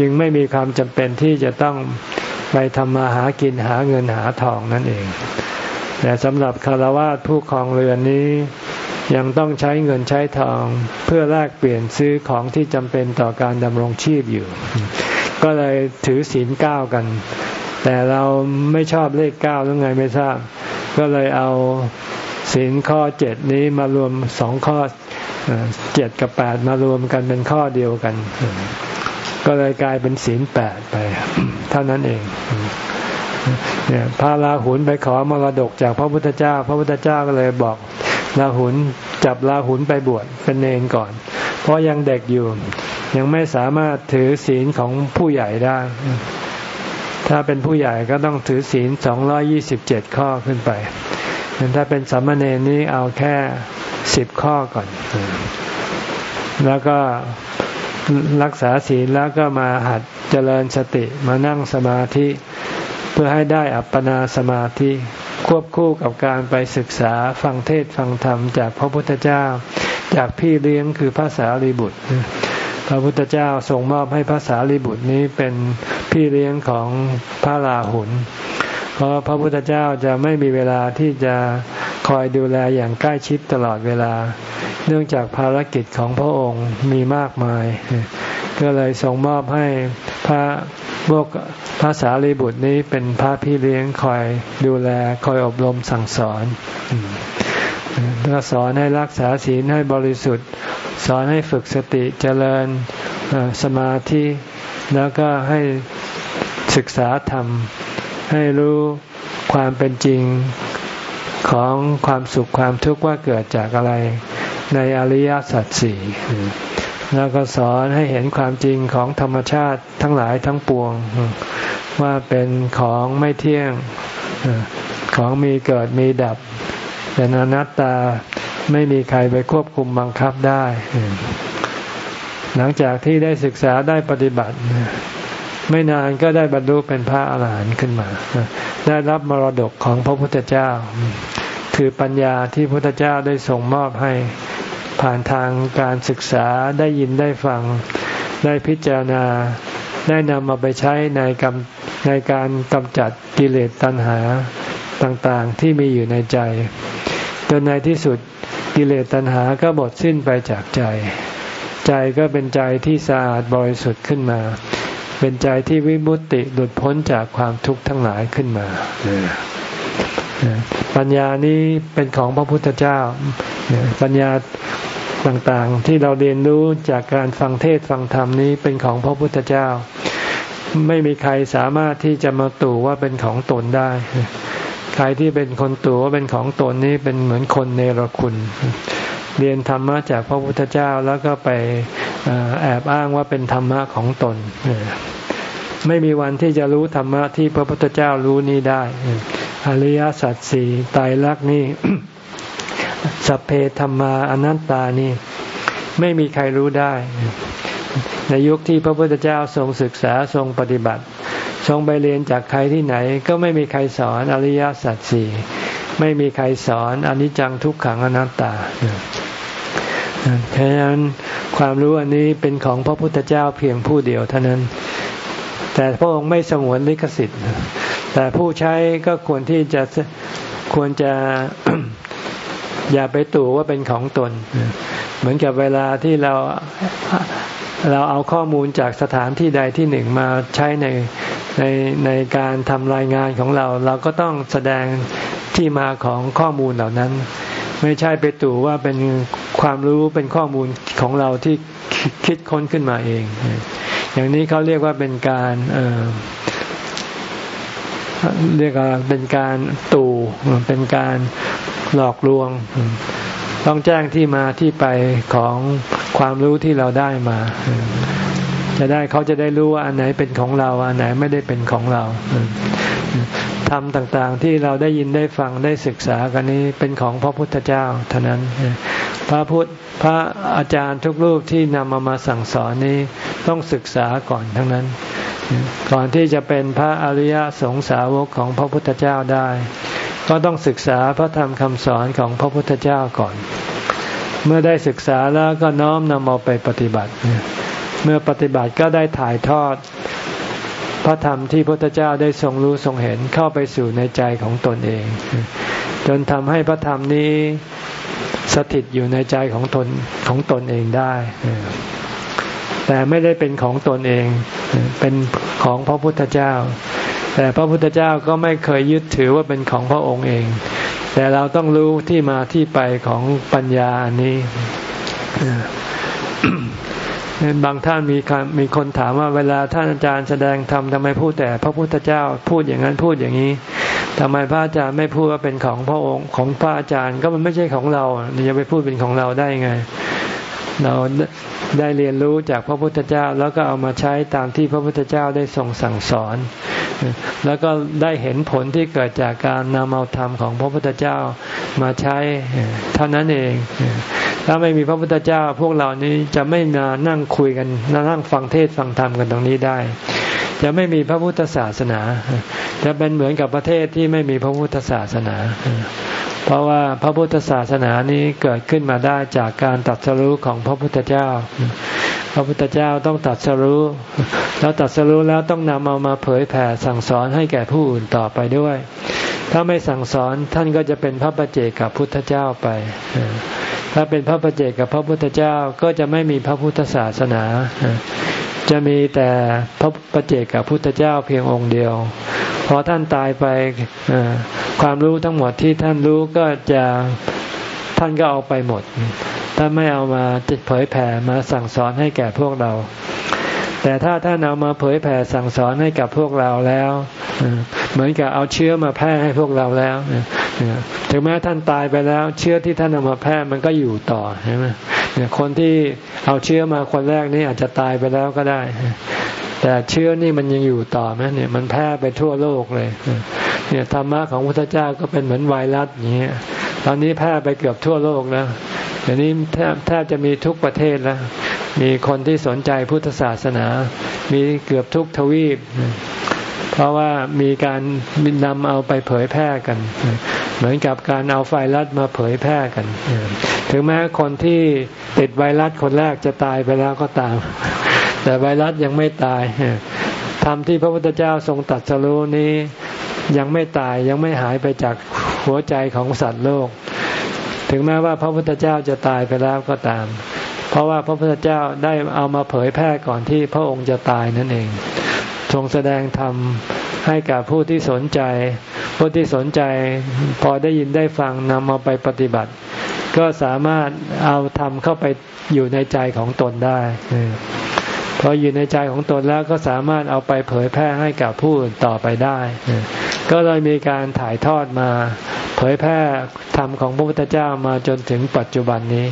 ยังไม่มีความจำเป็นที่จะต้องไปทำมาหากินหาเงินหาทองนั่นเอง แต่สำหรับคารวะผู้ครองเรือนนี้ยังต้องใช้เงินใช้ทองเพื่อแลกเปลี่ยนซื้อของที่จำเป็นต่อการดำรงชีพอยู่ ก็เลยถือศีลเก้ากัน แต่เราไม่ชอบเลขเก้าหรือไงไม่ทราบ ก็เลยเอาศีลข้อเจ็ดนี้มารวมสองข้อ เจ็ดกับแปดมารวมกันเป็นข้อเดียวกัน ก็เลยกลายเป็นศีลแปดไป เท่านั้นเองเนี่ยพระราหุลไปขอมรดกจากพระพุทธเจ้า พระพุทธเจ้าก็เลยบอกลาหุนจับลาหุนไปบวชเป็นเนนก่อน เพราะยังเด็กอยู่ ยังไม่สามารถถือศีลของผู้ใหญ่ได้ ถ้าเป็นผู้ใหญ่ก็ต้องถือศีลสองร้อยี่สิบเจ็ดข้อขึ้นไปถ้าเป็นสามเณรนี้เอาแค่ สิบข้อก่อน แล้วก็รักษาศีลแล้วก็มาหัดเจริญสติมานั่งสมาธิ เพื่อให้ได้อัปปนาสมาธิ ควบคู่กับการไปศึกษาฟังเทศฟังธรรมจากพระพุทธเจ้า จากพี่เลี้ยงคือภาษาลีบุตร พระพุทธเจ้าทรงมอบให้ภาษาลีบุตรนี้เป็นพี่เลี้ยงของพระราหุลเพราะพระพุทธเจ้าจะไม่มีเวลาที่จะ คอยดูแลอย่างใกล้ชิดตลอดเวลา เนื่องจากภารกิจของพระองค์มีมากมาย ก็เลยทรงมอบให้พระพวกพระสารีบุตรนี้เป็นพระพี่เลี้ยงคอยดูแลคอยอบรมสั่งสอนก็สอนให้รักษาศีลให้บริสุทธิ์ สอนให้ฝึกสติเจริญสมาธิแล้วก็ให้ศึกษาธรรม ให้รู้ความเป็นจริง ของความสุขความทุกข์ว่าเกิดจากอะไรในอริยสัจสี่แล้วก็สอนให้เห็นความจริงของธรรมชาติทั้งหลายทั้งปวง ว่าเป็นของไม่เที่ยงของมีเกิดมีดับ เป็นอนัตตาไม่มีใครไปควบคุมบังคับได้ หลังจากที่ได้ศึกษาได้ปฏิบัติ ไม่นานก็ได้บรรลุเป็นพระอาหารหันต์ขึ้นมา ได้รับมรดกของพระพุทธเจ้า คือปัญญาที่พระพุทธเจ้าได้ส่งมอบให้ผ่านทางการศึกษาได้ยินได้ฟังได้พิจารณาได้นำมาไปใช้ในกำในการกำจัดกิเลสตัณหาต่างๆที่มีอยู่ในใจ จนในที่สุดกิเลสตัณหาก็หมดสิ้นไปจากใจ ใจก็เป็นใจที่สะอาดบริสุทธิ์ขึ้นมา เป็นใจที่วิมุตติหลุดพ้นจากความทุกข์ทั้งหลายขึ้นมาปัญญานี้เป็นของพระพุทธเจ้า ปัญญาต่างๆ ที่เราเรียนรู้จากการฟังเทศฟังธรรมนี้เป็นของพระพุทธเจ้า ไม่มีใครสามารถที่จะมาตู่ว่าเป็นของตนได้ ใครที่เป็นคนตู่ว่าเป็นของตนนี้เป็นเหมือนคนเนรคุณ เรียนธรรมะจากพระพุทธเจ้าแล้วก็ไป แอบอ้างว่าเป็นธรรมะของตน ไม่มีวันที่จะรู้ธรรมะที่พระพุทธเจ้ารู้นี้ได้ อริยสัจสี่ไตรลักษณ์นี่สัพเพธรรมาอนัตตานี่ ไม่มีใครรู้ได้ ในยุคที่พระพุทธเจ้าทรงศึกษาทรงปฏิบัติ ทรงไปเรียนจากใครที่ไหน ก็ไม่มีใครสอนอริยสัจสี่ไม่มีใครสอนอนิจจังทุกขังอนัตตา ฉะนั้นความรู้อันนี้เป็นของพระพุทธเจ้าเพียงผู้เดียวเท่านั้น แต่พระองค์ไม่สงวนลิขสิทธิ์ แต่ผู้ใช้ก็ควรที่จะควรจะอย่าไปตู่ว่าเป็นของตน เหมือนกับเวลาที่เราเราเอาข้อมูลจากสถานที่ใดที่หนึ่งมาใช้ในในในการทำรายงานของเรา เราก็ต้องแสดงที่มาของข้อมูลเหล่านั้น ไม่ใช่ไปตู่ว่าเป็น ความรู้เป็นข้อมูลของเราที่คิดค้นขึ้นมาเอง อย่างนี้เขาเรียกว่าเป็นการเเรียกว่าเป็นการตู่เป็นการหลอกลวง ต้องแจ้งที่มาที่ไปของความรู้ที่เราได้มา จะได้เขาจะได้รู้ว่าอันไหนเป็นของเรา อันไหนไม่ได้เป็นของเรา ธรรมต่างๆ ที่เราได้ยินได้ฟังได้ศึกษากันนี้เป็นของพระพุทธเจ้าเท่านั้น พระพุทธพระอาจารย์ทุกรูปที่นำมามาสั่งสอนนี้ต้องศึกษาก่อนทั้งนั้น ก่อนที่จะเป็นพระอริยสงสาวกของพระพุทธเจ้าได้ ก็ต้องศึกษาพระธรรมคำสอนของพระพุทธเจ้าก่อน เมื่อได้ศึกษาแล้วก็น้อมนำเอาไปปฏิบัติ เมื่อปฏิบัติก็ได้ถ่ายทอด พระธรรมที่พระพุทธเจ้าได้ทรงรู้ทรงเห็นเข้าไปสู่ในใจของตนเอง จนทำให้พระธรรมนี้สถิตอยู่ในใจของตนของตนเองได้ แต่ไม่ได้เป็นของตนเอง เป็นของพระพุทธเจ้า แต่พระพุทธเจ้าก็ไม่เคยยึดถือว่าเป็นของพระองค์เอง แต่เราต้องรู้ที่มาที่ไปของปัญญาอันนี้ บางท่านมีมีคนถามว่าเวลาท่านอาจารย์แสดงธรรมทำไมพูดแต่ พระพุทธเจ้าพูดอย่างนั้นพูดอย่างนี้ทำไมพระอาจารย์ไม่พูดว่าเป็นของพระองค์ของพระอาจารย์ก็มันไม่ใช่ของเราจะไปพูดเป็นของเราได้ไง เราได้เรียนรู้จากพระพุทธเจ้าแล้วก็เอามาใช้ตามที่พระพุทธเจ้าได้ทรงสั่งสอน แล้วก็ได้เห็นผลที่เกิดจากการนำเอาธรรมของพระพุทธเจ้ามาใช้เท่านั้นเอง ถ้าไม่มีพระพุทธเจ้าพวกเรานี้จะไม่มานั่งคุยกันนั่งฟังเทศฟังธรรมกันตรงนี้ได้ จะไม่มีพระพุทธศาสนา จะเป็นเหมือนกับประเทศที่ไม่มีพระพุทธศาสนา เพราะว่าพระพุทธศาสนานี้เกิดขึ้นมาได้จากการตัดสรู้ของพระพุทธเจ้า พระพุทธเจ้าต้องตัดสรู้ แล้วตัดสรู้แล้วต้องนำเอามาเผยแผ่สั่งสอนให้แก่ผู้อื่นต่อไปด้วย ถ้าไม่สั่งสอนท่านก็จะเป็นพระประเจกับพุทธเจ้าไป ถ้าเป็นพระประเจกับพระพุทธเจ้าก็จะไม่มีพระพุทธศาสนา จะมีแต่พระประเจกับพุทธเจ้าเพียงองค์เดียว พอท่านตายไปความรู้ทั้งหมดที่ท่านรู้ก็จะท่านก็เอาไปหมด ท่านไม่เอามาเผยแผ่มาสั่งสอนให้แก่พวกเรา แต่ถ้าท่านเอามาเผยแผ่สั่งสอนให้กับพวกเราแล้ว เหมือนกับเอาเชื้อมาแพร่ให้พวกเราแล้ว ถึงแม้ท่านตายไปแล้ว เชื้อที่ท่านเอามาแพร่มันก็อยู่ต่อใช่ไหมคนที่เอาเชื้อมาคนแรกนี่อาจจะตายไปแล้วก็ได้ แต่เชื้อนี่มันยังอยู่ต่อไหมเนี่ย มันแพร่ไปทั่วโลกเลย เนี่ยธรรมะของพระพุทธเจ้าก็เป็นเหมือนไวรัสอย่างเงี้ยตอนนี้แพร่ไปเกือบทั่วโลกแล้วเดี๋ยวนี้แทบแทบจะมีทุกประเทศแล้ว มีคนที่สนใจพุทธศาสนา มีเกือบทุกทวีป เพราะว่ามีการนำเอาไปเผยแพร่กัน เหมือนกับการเอาไวรัสมาเผยแพร่กัน ถึงแม้คนที่ติดไวรัสคนแรกจะตายไปแล้วก็ตาม แต่ไวรัสยังไม่ตายธรรมที่พระพุทธเจ้าทรงตัดสรู้นี้ยังไม่ตายยังไม่หายไปจากหัวใจของสัตว์โลก ถึงแม้ว่าพระพุทธเจ้าจะตายไปแล้วก็ตาม เพราะว่าพระพุทธเจ้าได้เอามาเผยแพร่ก่อนที่พระองค์จะตายนั่นเองทรงแสดงธรรมให้กับผู้ที่สนใจ ผู้ที่สนใจพอได้ยินได้ฟังนำเอาไปปฏิบัติ ก็สามารถเอาธรรมเข้าไปอยู่ในใจของตนได้พออยู่ในใจของตนแล้วก็สามารถเอาไปเผยแพร่ให้กับผู้อื่นต่อไปได้ ก็เลยมีการถ่ายทอดมา เผยแพร่ธรรมของพระพุทธเจ้ามาจนถึงปัจจุบันนี้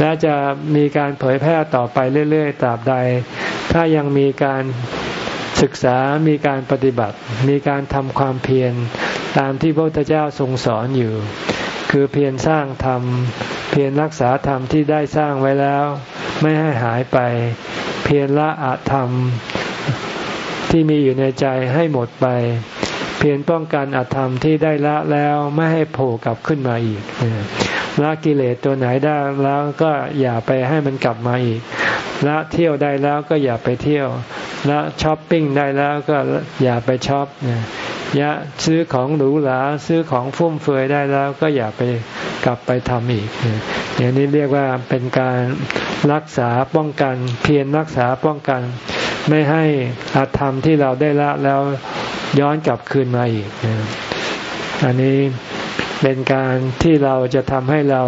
และจะมีการเผยแพร่ต่อไปเรื่อยๆตราบใด ถ้ายังมีการ ศึกษามีการปฏิบัติ มีการทำความเพียรตามที่พระพุทธเจ้าทรงสอนอยู่ คือเพียรสร้างธรรม เพียรรักษาธรรมที่ได้สร้างไว้แล้ว ไม่ให้หายไป เพียรละอาธรรมที่มีอยู่ในใจให้หมดไป เพียรป้องกันอาธรรมที่ได้ละแล้วไม่ให้โผล่กลับขึ้นมาอีกละกิเลสตัวไหนได้แล้วก็อย่าไปให้มันกลับมาอีก ละเที่ยวได้แล้วก็อย่าไปเที่ยวละช้อปปิ้งได้แล้วก็อย่าไปช้อปเนี่ยยะซื้อของหรูหราซื้อของฟุ่มเฟือยได้แล้วก็อย่าไปกลับไปทำอีกอย่างนี้เรียกว่าเป็นการรักษาป้องกัน เพียรรักษาป้องกัน ไม่ให้อาธรรมที่เราได้ละแล้วย้อนกลับคืนมาอีก อันนี้เป็นการที่เราจะทำให้เรา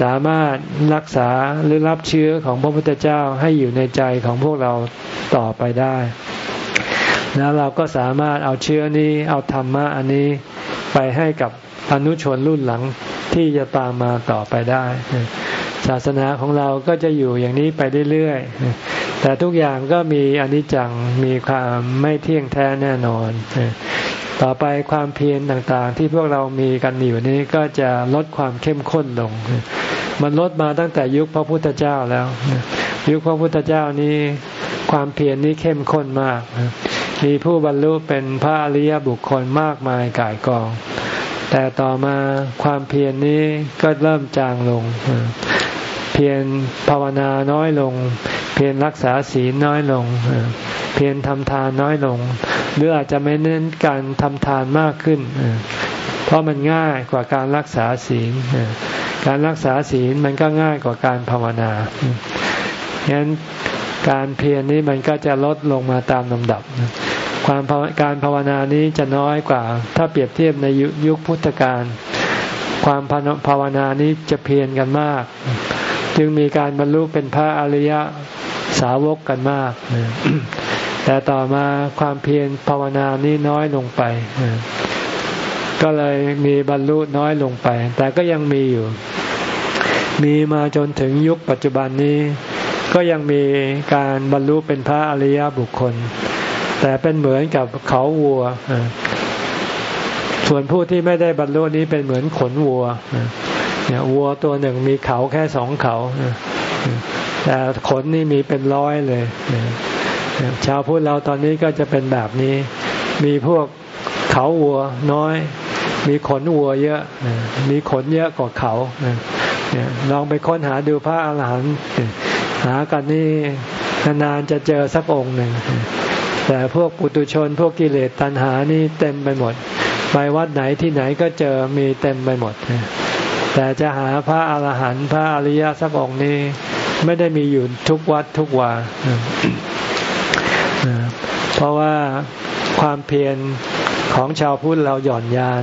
สามารถรักษาหรือรับเชื้อของพระพุทธเจ้าให้อยู่ในใจของพวกเราต่อไปได้ แล้วเราก็สามารถเอาเชื้อนี้เอาธรรมะอันนี้ไปให้กับอนุชนรุ่นหลังที่จะตามมาต่อไปได้ ศาสนาของเราก็จะอยู่อย่างนี้ไปเรื่อยๆแต่ทุกอย่างก็มีอนิจจังมีความไม่เที่ยงแท้แน่นอน ต่อไปความเพียรต่างๆ ที่พวกเรามีกันอยู่นี้ก็จะลดความเข้มข้นลง มันลดมาตั้งแต่ยุคพระพุทธเจ้าแล้ว ยุคพระพุทธเจ้านี้ความเพียรนี้เข้มข้นมาก มีผู้บรรลุเป็นพระอริยบุคคลมากมายกายกอง แต่ต่อมาความเพียรนี้ก็เริ่มจางลง เพียรภาวนาน้อยลง เพียรรักษาศีลน้อยลง เพียรทำทานน้อยลง หรืออาจจะไม่เน้นการทำทานมากขึ้น เพราะมันง่ายกว่าการรักษาศีล การรักษาศีลมันก็ง่ายกว่าการภาวนาฉะนั้นการเพียรนี้มันก็จะลดลงมาตามลำดับ ความการภาวนานี้จะน้อยกว่า ถ้าเปรียบเทียบในยุคพุทธกาลความภาวนานี้จะเพียรกันมาก จึงมีการบรรลุเป็นพระอริยสาวกกันมาก แต่ต่อมาความเพียรภาวนานี้น้อยลงไป ก็เลยมีบรรลุน้อยลงไป แต่ก็ยังมีอยู่ มีมาจนถึงยุคปัจจุบันนี้ ก็ยังมีการบรรลุเป็นพระอริยบุคคล แต่เป็นเหมือนกับเขาวัว ส่วนผู้ที่ไม่ได้บรรลุนี้เป็นเหมือนขนวัวเนี่ยวัวตัวหนึ่งมีเขาแค่สองเขาแต่ขนนี่มีเป็นร้อยเลย ชาวพุทธเราตอนนี้ก็จะเป็นแบบนี้ มีพวกเขาวัวน้อย มีขนวัวเยอะ มีขนเยอะกว่าเขาลองไปค้นหาดูพระอาหารหันต์หากันนี่นานๆจะเจอสักองค์หนึ่ง แต่พวกปุตุชนพวกกิเลสตัณหานี่เต็มไปหมด ไปวัดไหนที่ไหนก็เจอมีเต็มไปหมด แต่จะหาพระอาหารหันต์พระอริยสักองค์นี้ ไม่ได้มีอยู่ทุกวัดทุกวา เพราะว่าความเพียรของชาวพุทธเราหย่อนยาน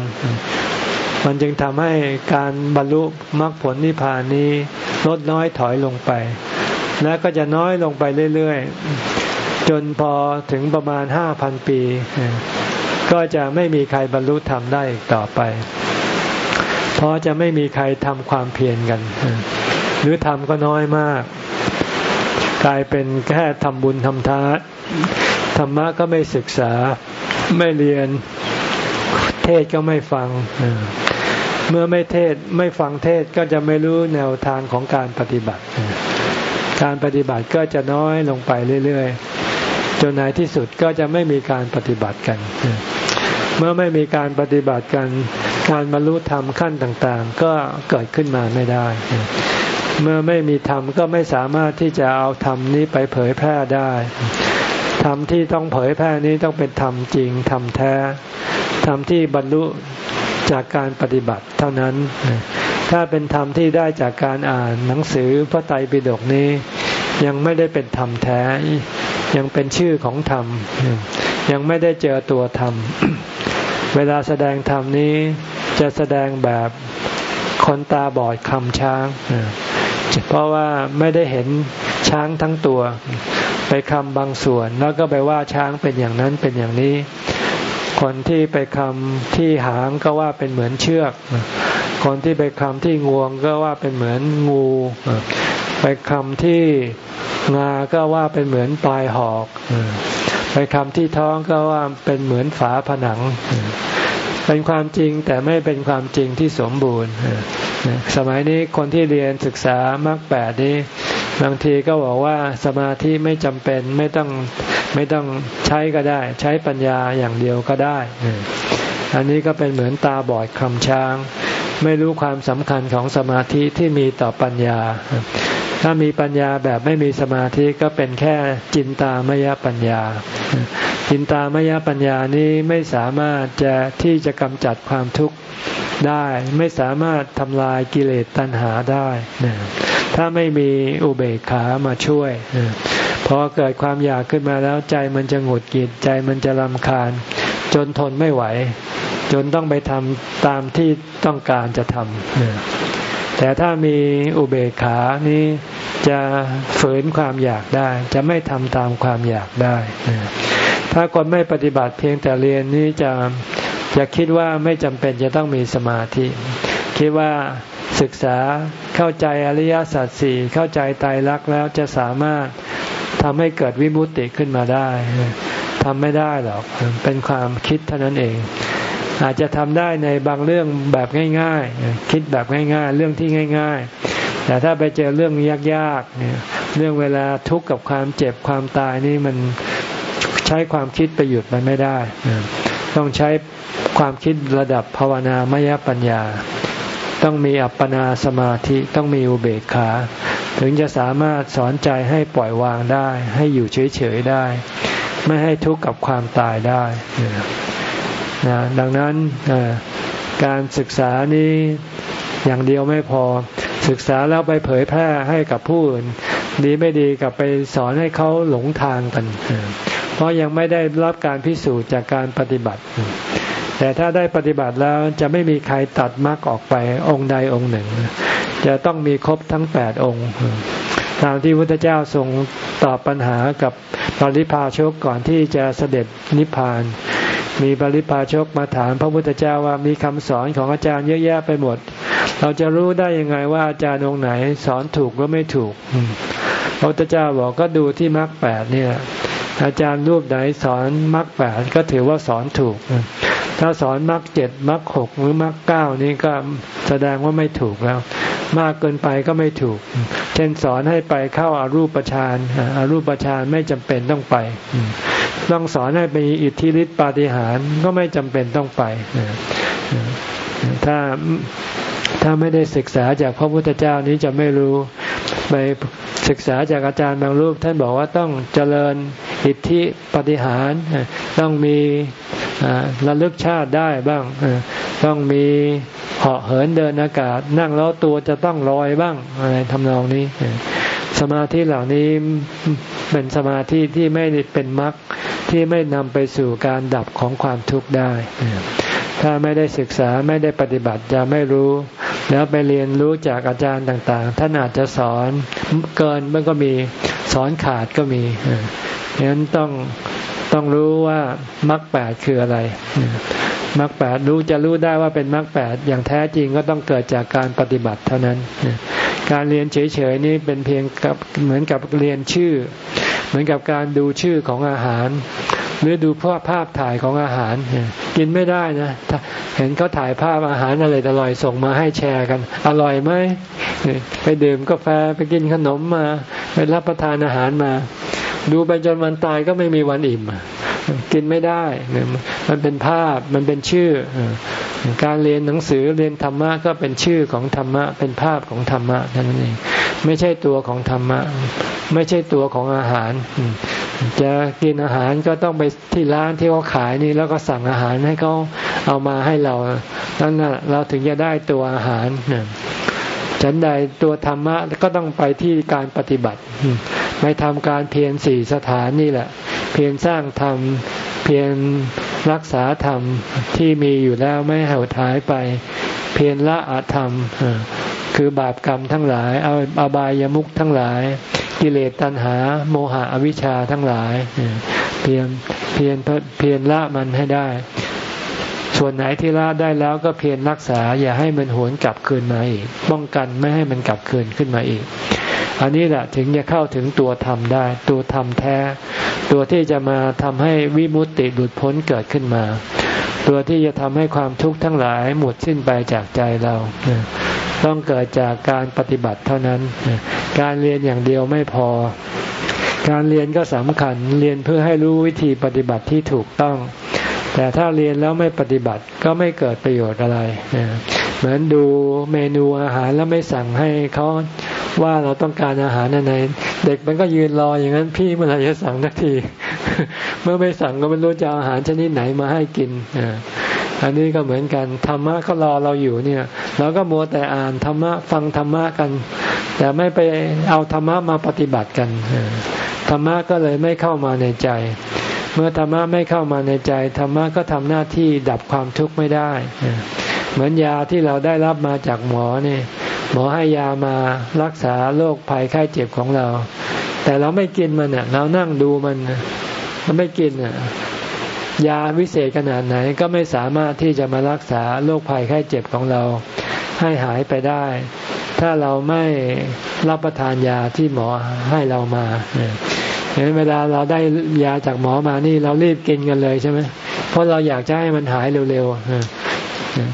มันจึงทำให้การบรรลุมรรคผลนิพพานนี้ลดน้อยถอยลงไป และก็จะน้อยลงไปเรื่อยๆ จนพอถึงประมาณห้าพันปี ก็จะไม่มีใครบรรลุธรรมได้อีกต่อไป เพราะจะไม่มีใครทำความเพียรกัน หรือทำก็น้อยมาก กลายเป็นแค่ทำบุญทำทาน ธรรมะก็ไม่ศึกษาไม่เรียนเทศก็ไม่ฟัง เมื่อไม่เทศไม่ฟังเทศก็จะไม่รู้แนวทางของการปฏิบัติ การปฏิบัติก็จะน้อยลงไปเรื่อยๆจนในที่สุดก็จะไม่มีการปฏิบัติกัน เมื่อไม่มีการปฏิบัติกัน การบรรลุธรรมขั้นต่างๆ ก็เกิดขึ้นมาไม่ได้เมื่อไม่มีธรรมก็ไม่สามารถที่จะเอาธรรมนี้ไปเผยแพร่ได้ ธรรมที่ต้องเผยแพร่นี้ต้องเป็นธรรมจริงธรรมแท้ธรรมที่บรรลุจากการปฏิบัติเท่านั้น ถ้าเป็นธรรมที่ได้จากการอ่านหนังสือพระไตรปิฎกนี้ ยังไม่ได้เป็นธรรมแท้ ยังเป็นชื่อของธรรม ยังไม่ได้เจอตัวธรรม เวลาแสดงธรรมนี้จะแสดงแบบคนตาบอดคำช้าง เพราะว่าไม่ได้เห็น ช้างทั้งตัว ไปคำบางส่วน แล้วก็ไปว่าช้างเป็นอย่างนั้นเป็นอย่างนี้ คนที่ไปคำที่หางก็ว่าเป็นเหมือนเชือก คนที่ไปคำที่งวงก็ว่าเป็นเหมือนงู ไปคำที่งาก็ว่าเป็นเหมือนปลายหอก ไปคำที่ท้องก็ว่าเป็นเหมือนฝาผนัง เป็นความจริงแต่ไม่เป็นความจริงที่สมบูรณ์สมัยนี้คนที่เรียนศึกษามรรคแปดนี้ บางทีก็บอกว่าสมาธิไม่จำเป็นไม่ต้องไม่ต้องใช้ก็ได้ ใช้ปัญญาอย่างเดียวก็ได้ อันนี้ก็เป็นเหมือนตาบอดคำช้าง ไม่รู้ความสำคัญของสมาธิที่มีต่อปัญญา ถ้ามีปัญญาแบบไม่มีสมาธิก็เป็นแค่จินตามยปัญญา จินตามยปัญญานี้ไม่สามารถจะที่จะกำจัดความทุกข์ได้ ไม่สามารถทำลายกิเลสตัณหาได้นะถ้าไม่มีอุเบกขามาช่วยพอเกิดความอยากขึ้นมาแล้วใจมันจะหงุดหงิดใจมันจะรำคาญ จนทนไม่ไหว จนต้องไปทำตามที่ต้องการจะทำแต่ถ้ามีอุเบกขานี้จะฝืนความอยากได้ จะไม่ทำตามความอยากได้ ถ้าคนไม่ปฏิบัติเพียงแต่เรียนนี้จะจะคิดว่าไม่จำเป็นจะต้องมีสมาธิ คิดว่าศึกษาเข้าใจอริยสัจสี่เข้าใจไตรลักษณ์แล้วจะสามารถทำให้เกิดวิมุตติขึ้นมาได้ทำไม่ได้หรอกเป็นความคิดเท่านั้นเอง อาจจะทำได้ในบางเรื่องแบบง่ายๆ คิดแบบง่าย ๆ เรื่องที่ง่าย ๆ แต่ถ้าไปเจอเรื่องยากๆเนี่ยเรื่องเวลาทุกข์กับความเจ็บความตายนี่มัน ใช้ความคิดไปหยุดมันไม่ได้ ต้องใช้ความคิดระดับภาวนามยปัญญา ต้องมีอัปปนาสมาธิต้องมีอุเบกขา ถึงจะสามารถสอนใจให้ปล่อยวางได้ ให้อยู่เฉยๆได้ ไม่ให้ทุกข์กับความตายได้นะดังนั้นการศึกษานี้อย่างเดียวไม่พอ ศึกษาแล้วไปเผยแพร่ให้กับผู้อื่น ดีไม่ดีกับไปสอนให้เขาหลงทางกัน เพราะยังไม่ได้รับการพิสูจน์จากการปฏิบัติ แต่ถ้าได้ปฏิบัติแล้วจะไม่มีใครตัดมรรคออกไปองค์ใดองค์หนึ่ง จะต้องมีครบทั้งแปดองค์ตามที่พุทธเจ้าทรงตอบปัญหากับปริพาชกก่อนที่จะเสด็จนิพพาน มีปริพาชกมาถามพระพุทธเจ้าว่ามีคำสอนของอาจารย์เยอะแยะไปหมด เราจะรู้ได้ยังไงว่าอาจารย์องค์ไหนสอนถูกหรือไม่ถูก พระพุทธเจ้าบอกก็ดูที่มรรคแปดเนี่ย อาจารย์รูปไหนสอนมรรคแปดก็ถือว่าสอนถูก ถ้าสอนมรรคเจ็ดมรรคหกหรือมรรคเก้านี้ก็แสดงว่าไม่ถูกแล้ว มากเกินไปก็ไม่ถูก เช่นสอนให้ไปเข้าอารูปฌานอารูปฌานไม่จำเป็นต้องไป ต้องสอนให้ไปอิทธิฤทธิปาฏิหาริย์ก็ไม่จำเป็นต้องไปถ้า ถ้าไม่ได้ศึกษาจากพระพุทธเจ้านี้จะไม่รู้ ไปศึกษาจากอาจารย์บางรูป ท่านบอกว่าต้องเจริญอิทธิปฏิหาร ต้องมีระลึกชาติได้บ้าง ต้องมีเหาะเหินเดินอากาศ นั่งแล้วตัวจะต้องลอยบ้างอะไรทำนองนี้ สมาธิเหล่านี้เป็นสมาธิที่ไม่เป็นมรรคที่ไม่นำไปสู่การดับของความทุกข์ได้ ถ้าไม่ได้ศึกษาไม่ได้ปฏิบัติจะไม่รู้ แล้วไปเรียนรู้จากอาจารย์ต่างๆ ท่านอาจจะสอนเกินมันก็มีสอนขาดก็มีฉะนั้นต้องต้องรู้ว่ามรรคแปดคืออะไรมรรคแปดรู้จะรู้ได้ว่าเป็นมรรคแปดอย่างแท้จริงก็ต้องเกิดจากการปฏิบัติเท่านั้น การเรียนเฉยๆนี่เป็นเพียงกับเหมือนกับเรียนชื่อ เหมือนกับการดูชื่อของอาหาร หรือดูภาพภาพถ่ายของอาหาร กินไม่ได้นะเห็นเขาถ่ายภาพอาหารอะไรอร่อยส่งมาให้แชร์กัน อร่อยไหมไปดื่มกาแฟไปกินขนมมา ไปรับประทานอาหารมา ดูไปจนวันตายก็ไม่มีวันอิ่มกินไม่ได้ มันเป็นภาพมันเป็นชื่อ การเรียนหนังสือเรียนธรรมะก็เป็นชื่อของธรรมะ เป็นภาพของธรรมะนั่นเอง ไม่ใช่ตัวของธรรมะ ไม่ใช่ตัวของอาหาร จะกินอาหารก็ต้องไปที่ร้านที่เขาขายนี่แล้วก็สั่งอาหารให้เขาเอามาให้เรานั่นแหะเราถึงจะได้ตัวอาหารฉันใดตัวธรรมะก็ต้องไปที่การปฏิบัติไม่ทำการเพียรสี่สถานนี่แหละ เพียรสร้างธรรม เพียรรักษาธรรมที่มีอยู่แล้วไม่เห่าท้ายไป เพียรละอาธรรมคือบาปกรรมทั้งหลายเอาอบายามุขทั้งหลาย กิเลสตัณหา โมหะอวิชชาทั้งหลาย เพียรเพียรเพียรละมันให้ได้ ส่วนไหนที่ละได้แล้วก็เพียรรักษา อย่าให้มันหวนกลับคืนมาอีก ป้องกันไม่ให้มันกลับคืนขึ้นมาอีก อันนี้แหละถึงจะเข้าถึงตัวธรรมได้ ตัวธรรมแท้ ตัวที่จะมาทำให้วิมุตติหลุดพ้นเกิดขึ้นมา ตัวที่จะทำให้ความทุกข์ทั้งหลายหมดสิ้นไปจากใจเรา ต้องเกิดจากการปฏิบัติเท่านั้น การเรียนอย่างเดียวไม่พอ การเรียนก็สำคัญ เรียนเพื่อให้รู้วิธีปฏิบัติที่ถูกต้อง แต่ถ้าเรียนแล้วไม่ปฏิบัติก็ไม่เกิดประโยชน์อะไร เหมือนดูเมนูอาหารแล้วไม่สั่งให้เขาว่าเราต้องการอาหารอะไรเด็กมันก็ยืนรออย่างนั้นพี่เมื่อไหร่จะสั่งสักที เมื่อไม่สั่งก็ไม่รู้จะอาหารชนิดไหนมาให้กินอันนี้ก็เหมือนกันธรรมะก็รอเราอยู่เนี่ยเราก็มัวแต่อ่านธรรมะฟังธรรมะกัน แต่ไม่ไปเอาธรรมะมาปฏิบัติกันธรรมะก็เลยไม่เข้ามาในใจ เมื่อธรรมะไม่เข้ามาในใจธรรมะก็ทำหน้าที่ดับความทุกข์ไม่ได้ เหมือนยาที่เราได้รับมาจากหมอเนี่ยหมอให้ยามารักษาโรคภัยไข้เจ็บของเรา แต่เราไม่กินมันเนี่ยเรานั่งดูมันมันไม่กินอะยาวิเศษขนาดไหนก็ไม่สามารถที่จะมารักษาโรคภัยไข้เจ็บของเรา ให้หายไปได้ ถ้าเราไม่รับประทานยาที่หมอให้เรามาเห็นเวลาเราได้ยาจากหมอมานี่เรารีบกินกันเลยใช่ไหมเพราะเราอยากจะให้มันหายเร็วๆ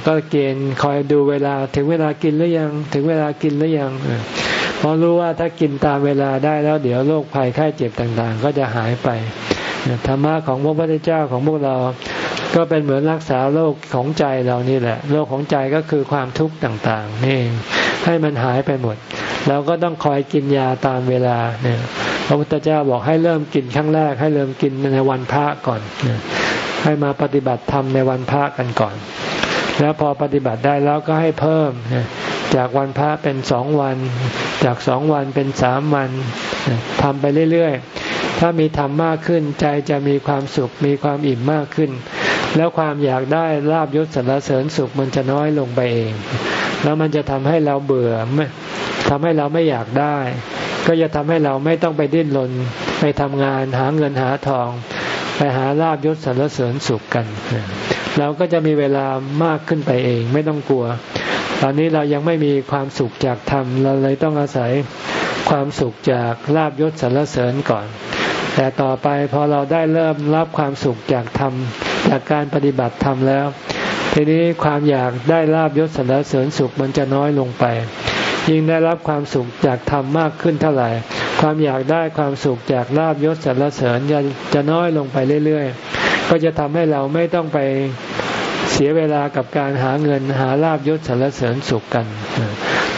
ก็เกณฑ์คอยดูเวลาถึงเวลากินหรือยัง ถึงเวลากินหรือยังเพราะรู้ว่าถ้ากินตามเวลาได้แล้ว เดี๋ยวโรคภัยไข้เจ็บต่างๆ ก็จะหายไปธรรมะของพระพุทธเจ้าของพวกเรา ก็เป็นเหมือนรักษาโรคของใจเรานี่แหละโรคของใจก็คือความทุกข์ต่างๆนี่ให้มันหายไปหมดเราก็ต้องคอยกินยาตามเวลาเนี่ยพระพุทธเจ้าบอกให้เริ่มกินครั้งแรก ให้เริ่มกินในวันพระก่อน ให้มาปฏิบัติธรรมในวันพระกันก่อน แล้วพอปฏิบัติได้แล้วก็ให้เพิ่ม จากวันพระเป็นสองวัน จากสองวันเป็นสามวันทำไปเรื่อยๆ ถ้ามีธรรมมากขึ้นใจจะมีความสุขมีความอิ่มมากขึ้น แล้วความอยากได้ลาบยศสรรเสริญสุขมันจะน้อยลงไปเอง แล้วมันจะทำให้เราเบื่อทำให้เราไม่อยากได้ ก็จะทำให้เราไม่ต้องไปดิ้นรนไปทำงานหาเงินหาทอง ไปหาลาบยศสรรเสริญสุขกัน เราก็จะมีเวลามากขึ้นไปเอง ไม่ต้องกลัว ตอนนี้เรายังไม่มีความสุขจากธรรมเราเลยต้องอาศัยความสุขจากลาบยศสรรเสริญก่อน แต่ต่อไปพอเราได้เริ่มรับความสุขจากธรรมจากการปฏิบัติธรรมแล้ว ทีนี้ความอยากได้ลาบยศสรรเสริญสุขมันจะน้อยลงไป ยิ่งได้รับความสุขจากธรรมมากขึ้นเท่าไหร่ ความอยากได้ความสุขจากลาบยศสรรเสริญจะจะน้อยลงไปเรื่อยๆ ก็จะทำให้เราไม่ต้องไปเสียเวลากับการหาเงินหาลาบยศสรรเสริญสุขกัน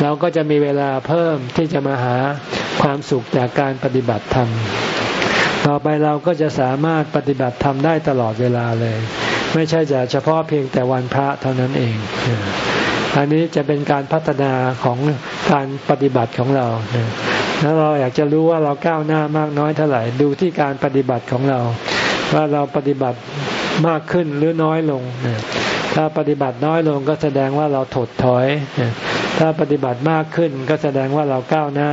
เราก็จะมีเวลาเพิ่มที่จะมาหาความสุขจากการปฏิบัติธรรม ต่อไปเราก็จะสามารถปฏิบัติทำได้ตลอดเวลาเลย ไม่ใช่จะเฉพาะเพียงแต่วันพระเท่านั้นเอง อันนี้จะเป็นการพัฒนาของการปฏิบัติของเราแล้วเราอยากจะรู้ว่าเราก้าวหน้ามากน้อยเท่าไหร่ดูที่การปฏิบัติของเรา ว่าเราปฏิบัติมากขึ้นหรือน้อยลง ถ้าปฏิบัติน้อยลงก็แสดงว่าเราถดถอย ถ้าปฏิบัติมากขึ้นก็แสดงว่าเราก้าวหน้า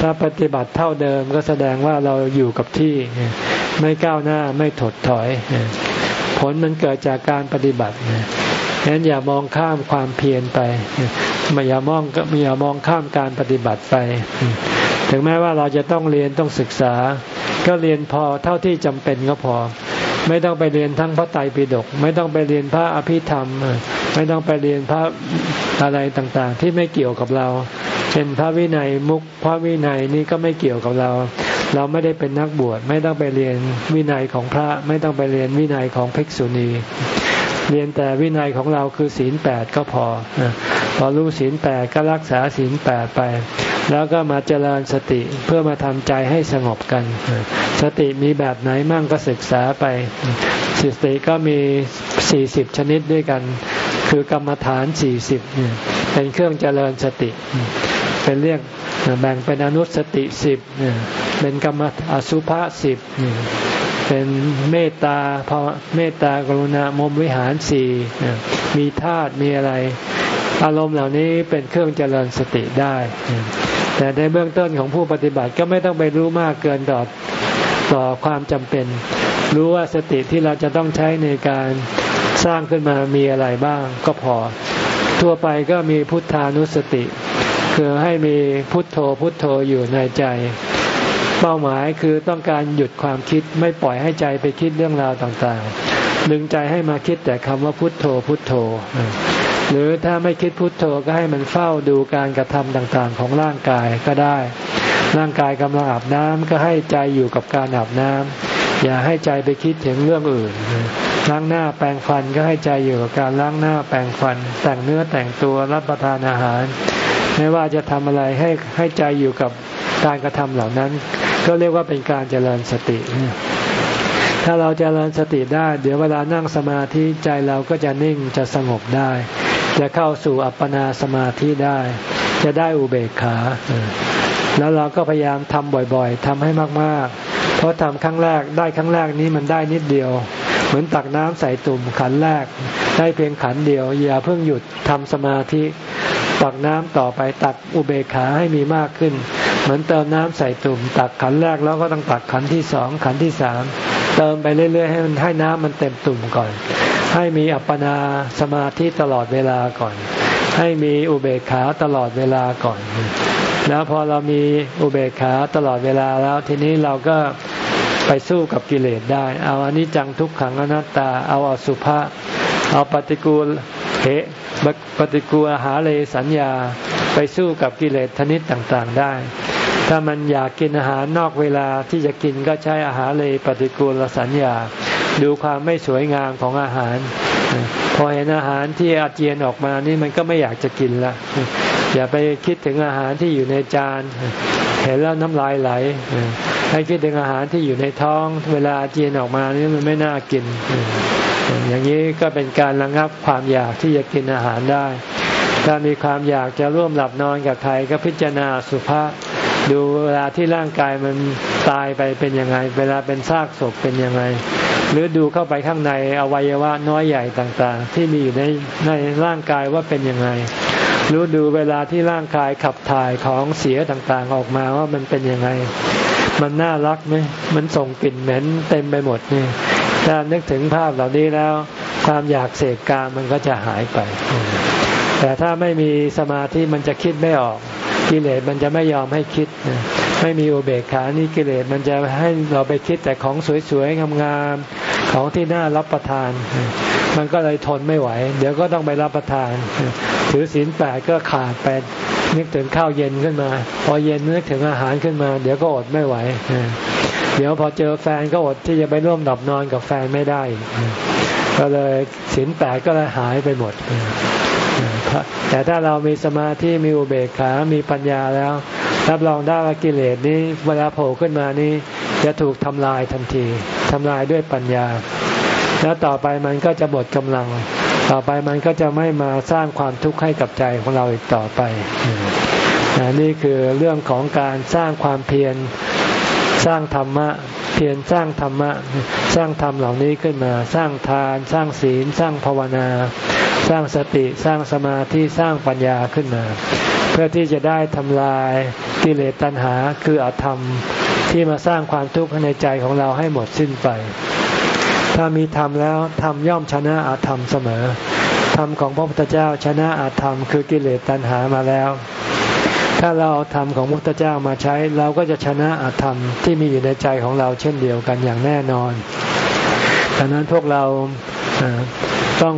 ถ้าปฏิบัติเท่าเดิมก็แสดงว่าเราอยู่กับที่ ไม่ก้าวหน้าไม่ถดถอย ผลมันเกิดจากการปฏิบัติฉะนั้นอย่ามองข้ามความเพียรไปไม่อย่ามองก็อย่ามองข้ามการปฏิบัติไป ถึงแม้ว่าเราจะต้องเรียนต้องศึกษา ก็เรียนพอเท่าที่จำเป็นก็พอ ไม่ต้องไปเรียนทั้งพระไตรปิฎกไม่ต้องไปเรียนพระอภิธรรม ไม่ต้องไปเรียนพระอะไรต่างๆ ที่ไม่เกี่ยวกับเรา เช่นพระวินัยมุกพระวินัยนี่ก็ไม่เกี่ยวกับเรา เราไม่ได้เป็นนักบวชไม่ต้องไปเรียนวินัยของพระ ไม่ต้องไปเรียนวินัยของภิกษุณีเรียนแต่วินัยของเราคือศีลแปดก็พอ พอรู้ศีลแปดก็รักษาศีลแปดไป แล้วก็มาเจริญสติเพื่อมาทำใจให้สงบกัน สติมีแบบไหนมั่งก็ศึกษาไป สติก็มีสี่สิบชนิดด้วยกัน คือกรรมฐานสี่สิบเป็นเครื่องเจริญสติ เป็นเรียกแบ่งเป็นอนุสติสิบเป็นกรรมอสุภะสิบเป็นเมตตาพเมตตากรุณามมวิหารสี่มีธาตุมีอะไร อารมณ์เหล่านี้เป็นเครื่องเจริญสติได้ แต่ในเบื้องต้นของผู้ปฏิบัติก็ไม่ต้องไปรู้มากเกินต่อต่อความจำเป็น รู้ว่าสติที่เราจะต้องใช้ในการสร้างขึ้นมามีอะไรบ้างก็พอ ทั่วไปก็มีพุทธานุสติ คือให้มีพุทโธพุทโธอยู่ในใจ เป้าหมายคือต้องการหยุดความคิดไม่ปล่อยให้ใจไปคิดเรื่องราวต่างๆ ดึงใจให้มาคิดแต่คำว่าพุทโธพุทโธ หรือถ้าไม่คิดพุทโธก็ให้มันเฝ้าดูการกระทำต่างๆ ของร่างกายก็ได้ ร่างกายกำลังอาบน้ำก็ให้ใจอยู่กับการอาบน้ำอย่าให้ใจไปคิดถึงเรื่องอื่นล้างหน้าแปรงฟันก็ให้ใจอยู่กับการล้างหน้าแปรงฟัน แต่งเนื้อแต่งตัวรับประทานอาหาร ไม่ว่าจะทำอะไรให้ให้ใจอยู่กับการกระทำเหล่านั้น ก็เรียกว่าเป็นการเจริญสติถ้าเราจเจริญสติได้ เดี๋ยวเวลานั่งสมาธิใจเราก็จะนิ่งจะสงบได้ จะเข้าสู่อัปปนาสมาธิได้ จะได้อุเบกขา แล้วเราก็พยายามทำบ่อยๆทำให้มากๆ เพราะทำครั้งแรกได้ครั้งแรกนี้มันได้นิดเดียว เหมือนตักน้ำใส่ตุ่มขันแรก ได้เพียงขันเดียว อย่าเพิ่งหยุดทำสมาธิตักน้ำต่อไปตักอุเบกขาให้มีมากขึ้น เหมือนเติมน้ำใส่ตุ่ม ตักขันแรกแล้วก็ต้องตักขันที่สองขันที่สามเติมไปเรื่อยๆให้มันให้น้ำมันเต็มตุ่มก่อน ให้มีอัปปนาสมาธิตลอดเวลาก่อน ให้มีอุเบกขาตลอดเวลาก่อน แล้วพอเรามีอุเบกขาตลอดเวลาแล้วทีนี้เราก็ไปสู้กับกิเลสได้ เอาอนิจจังทุกขังอนัตตา เอาอสุภะ เอาปฏิกูลเหปฏิกูลหาเลสัญญา ไปสู้กับกิเลสชนิดต่างๆได้ ถ้ามันอยากกินอาหารนอกเวลาที่จะกินก็ใช้อาหารเลปฏิกูลสัญญา ดูความไม่สวยงามของอาหาร พอเห็นอาหารที่อาเจียนออกมานี่มันก็ไม่อยากจะกินละอย่าไปคิดถึงอาหารที่อยู่ในจาน เห็นแล้วน้ำลายไหลให้คิดถึงอาหารที่อยู่ในท้อง เวลาเจียนออกมานี่มันไม่น่ากิน อย่างนี้ก็เป็นการระงับความอยากที่จะกินอาหารได้ ถ้ามีความอยากจะร่วมหลับนอนกับใครก็พิจารณาสุภาษ ดูเวลาที่ร่างกายมันตายไปเป็นยังไง เวลาเป็นซากศพเป็นยังไง หรือดูเข้าไปข้างในอวัยวะน้อยใหญ่ต่างๆ ที่มีอยู่ในในร่างกายว่าเป็นยังไงรู้ดูเวลาที่ร่างกายขับถ่ายของเสียต่างๆออกมาว่ามันเป็นยังไง มันน่ารักไหมมันส่งกลิ่นเหม็นเต็มไปหมดนี่ถ้านึกถึงภาพเหล่านี้แล้ว ความอยากเสพกามมันก็จะหายไป แต่ถ้าไม่มีสมาธิมันจะคิดไม่ออก กิเลสมันจะไม่ยอมให้คิด ไม่มีอุเบกขานี่กิเลสมันจะให้เราไปคิดแต่ของสวยๆงามๆของที่น่ารับประทาน มันก็เลยทนไม่ไหว เดี๋ยวก็ต้องไปรับประทาน ถือศีลแปดก็ขาดไปนึกถึงข้าวเย็นขึ้นมา พอเย็นนึกถึงอาหารขึ้นมา เดี๋ยวก็อดไม่ไหว เดี๋ยวพอเจอแฟนก็อดที่จะไปร่วมดับนอนกับแฟนไม่ได้ ก็เลยสินแปดก็เลยหายไปหมด แต่ถ้าเรามีสมาธิมีอุเบกขา มีปัญญาแล้ว รับรองได้ว่ากิเลสนี้ เวลาโผล่ขึ้นมานี้ จะถูกทำลายทันทีทำลายด้วยปัญญา แล้วต่อไปมันก็จะหมดกำลัง ต่อไปมันก็จะไม่มาสร้างความทุกข์ให้กับใจของเราอีกต่อไปนี่คือเรื่องของการสร้างความเพียรสร้างธรรมะ พียรสร้างธรรมะ สร้างธรรมเหล่านี้ขึ้นมา สร้างทาน สร้างศีล สร้างภาวนา สร้างสติ สร้างสมาธิ สร้างปัญญาขึ้นมา เพื่อที่จะได้ทำลายกิเลสตัณหาคืออธรรมที่มาสร้างความทุกข์ในใจของเราให้หมดสิ้นไป ถ้ามีธรรมแล้วธรรมย่อมชนะอาธรรมเสมอ ธรรมของพระพุทธเจ้าชนะอาธรรมคือกิเลสตัณหามาแล้ว ถ้าเราเอาธรรมของพระพุทธเจ้ามาใช้ เราก็จะชนะอาธรรมที่มีอยู่ในใจของเราเช่นเดียวกันอย่างแน่นอนดังนั้นพวกเราต้อง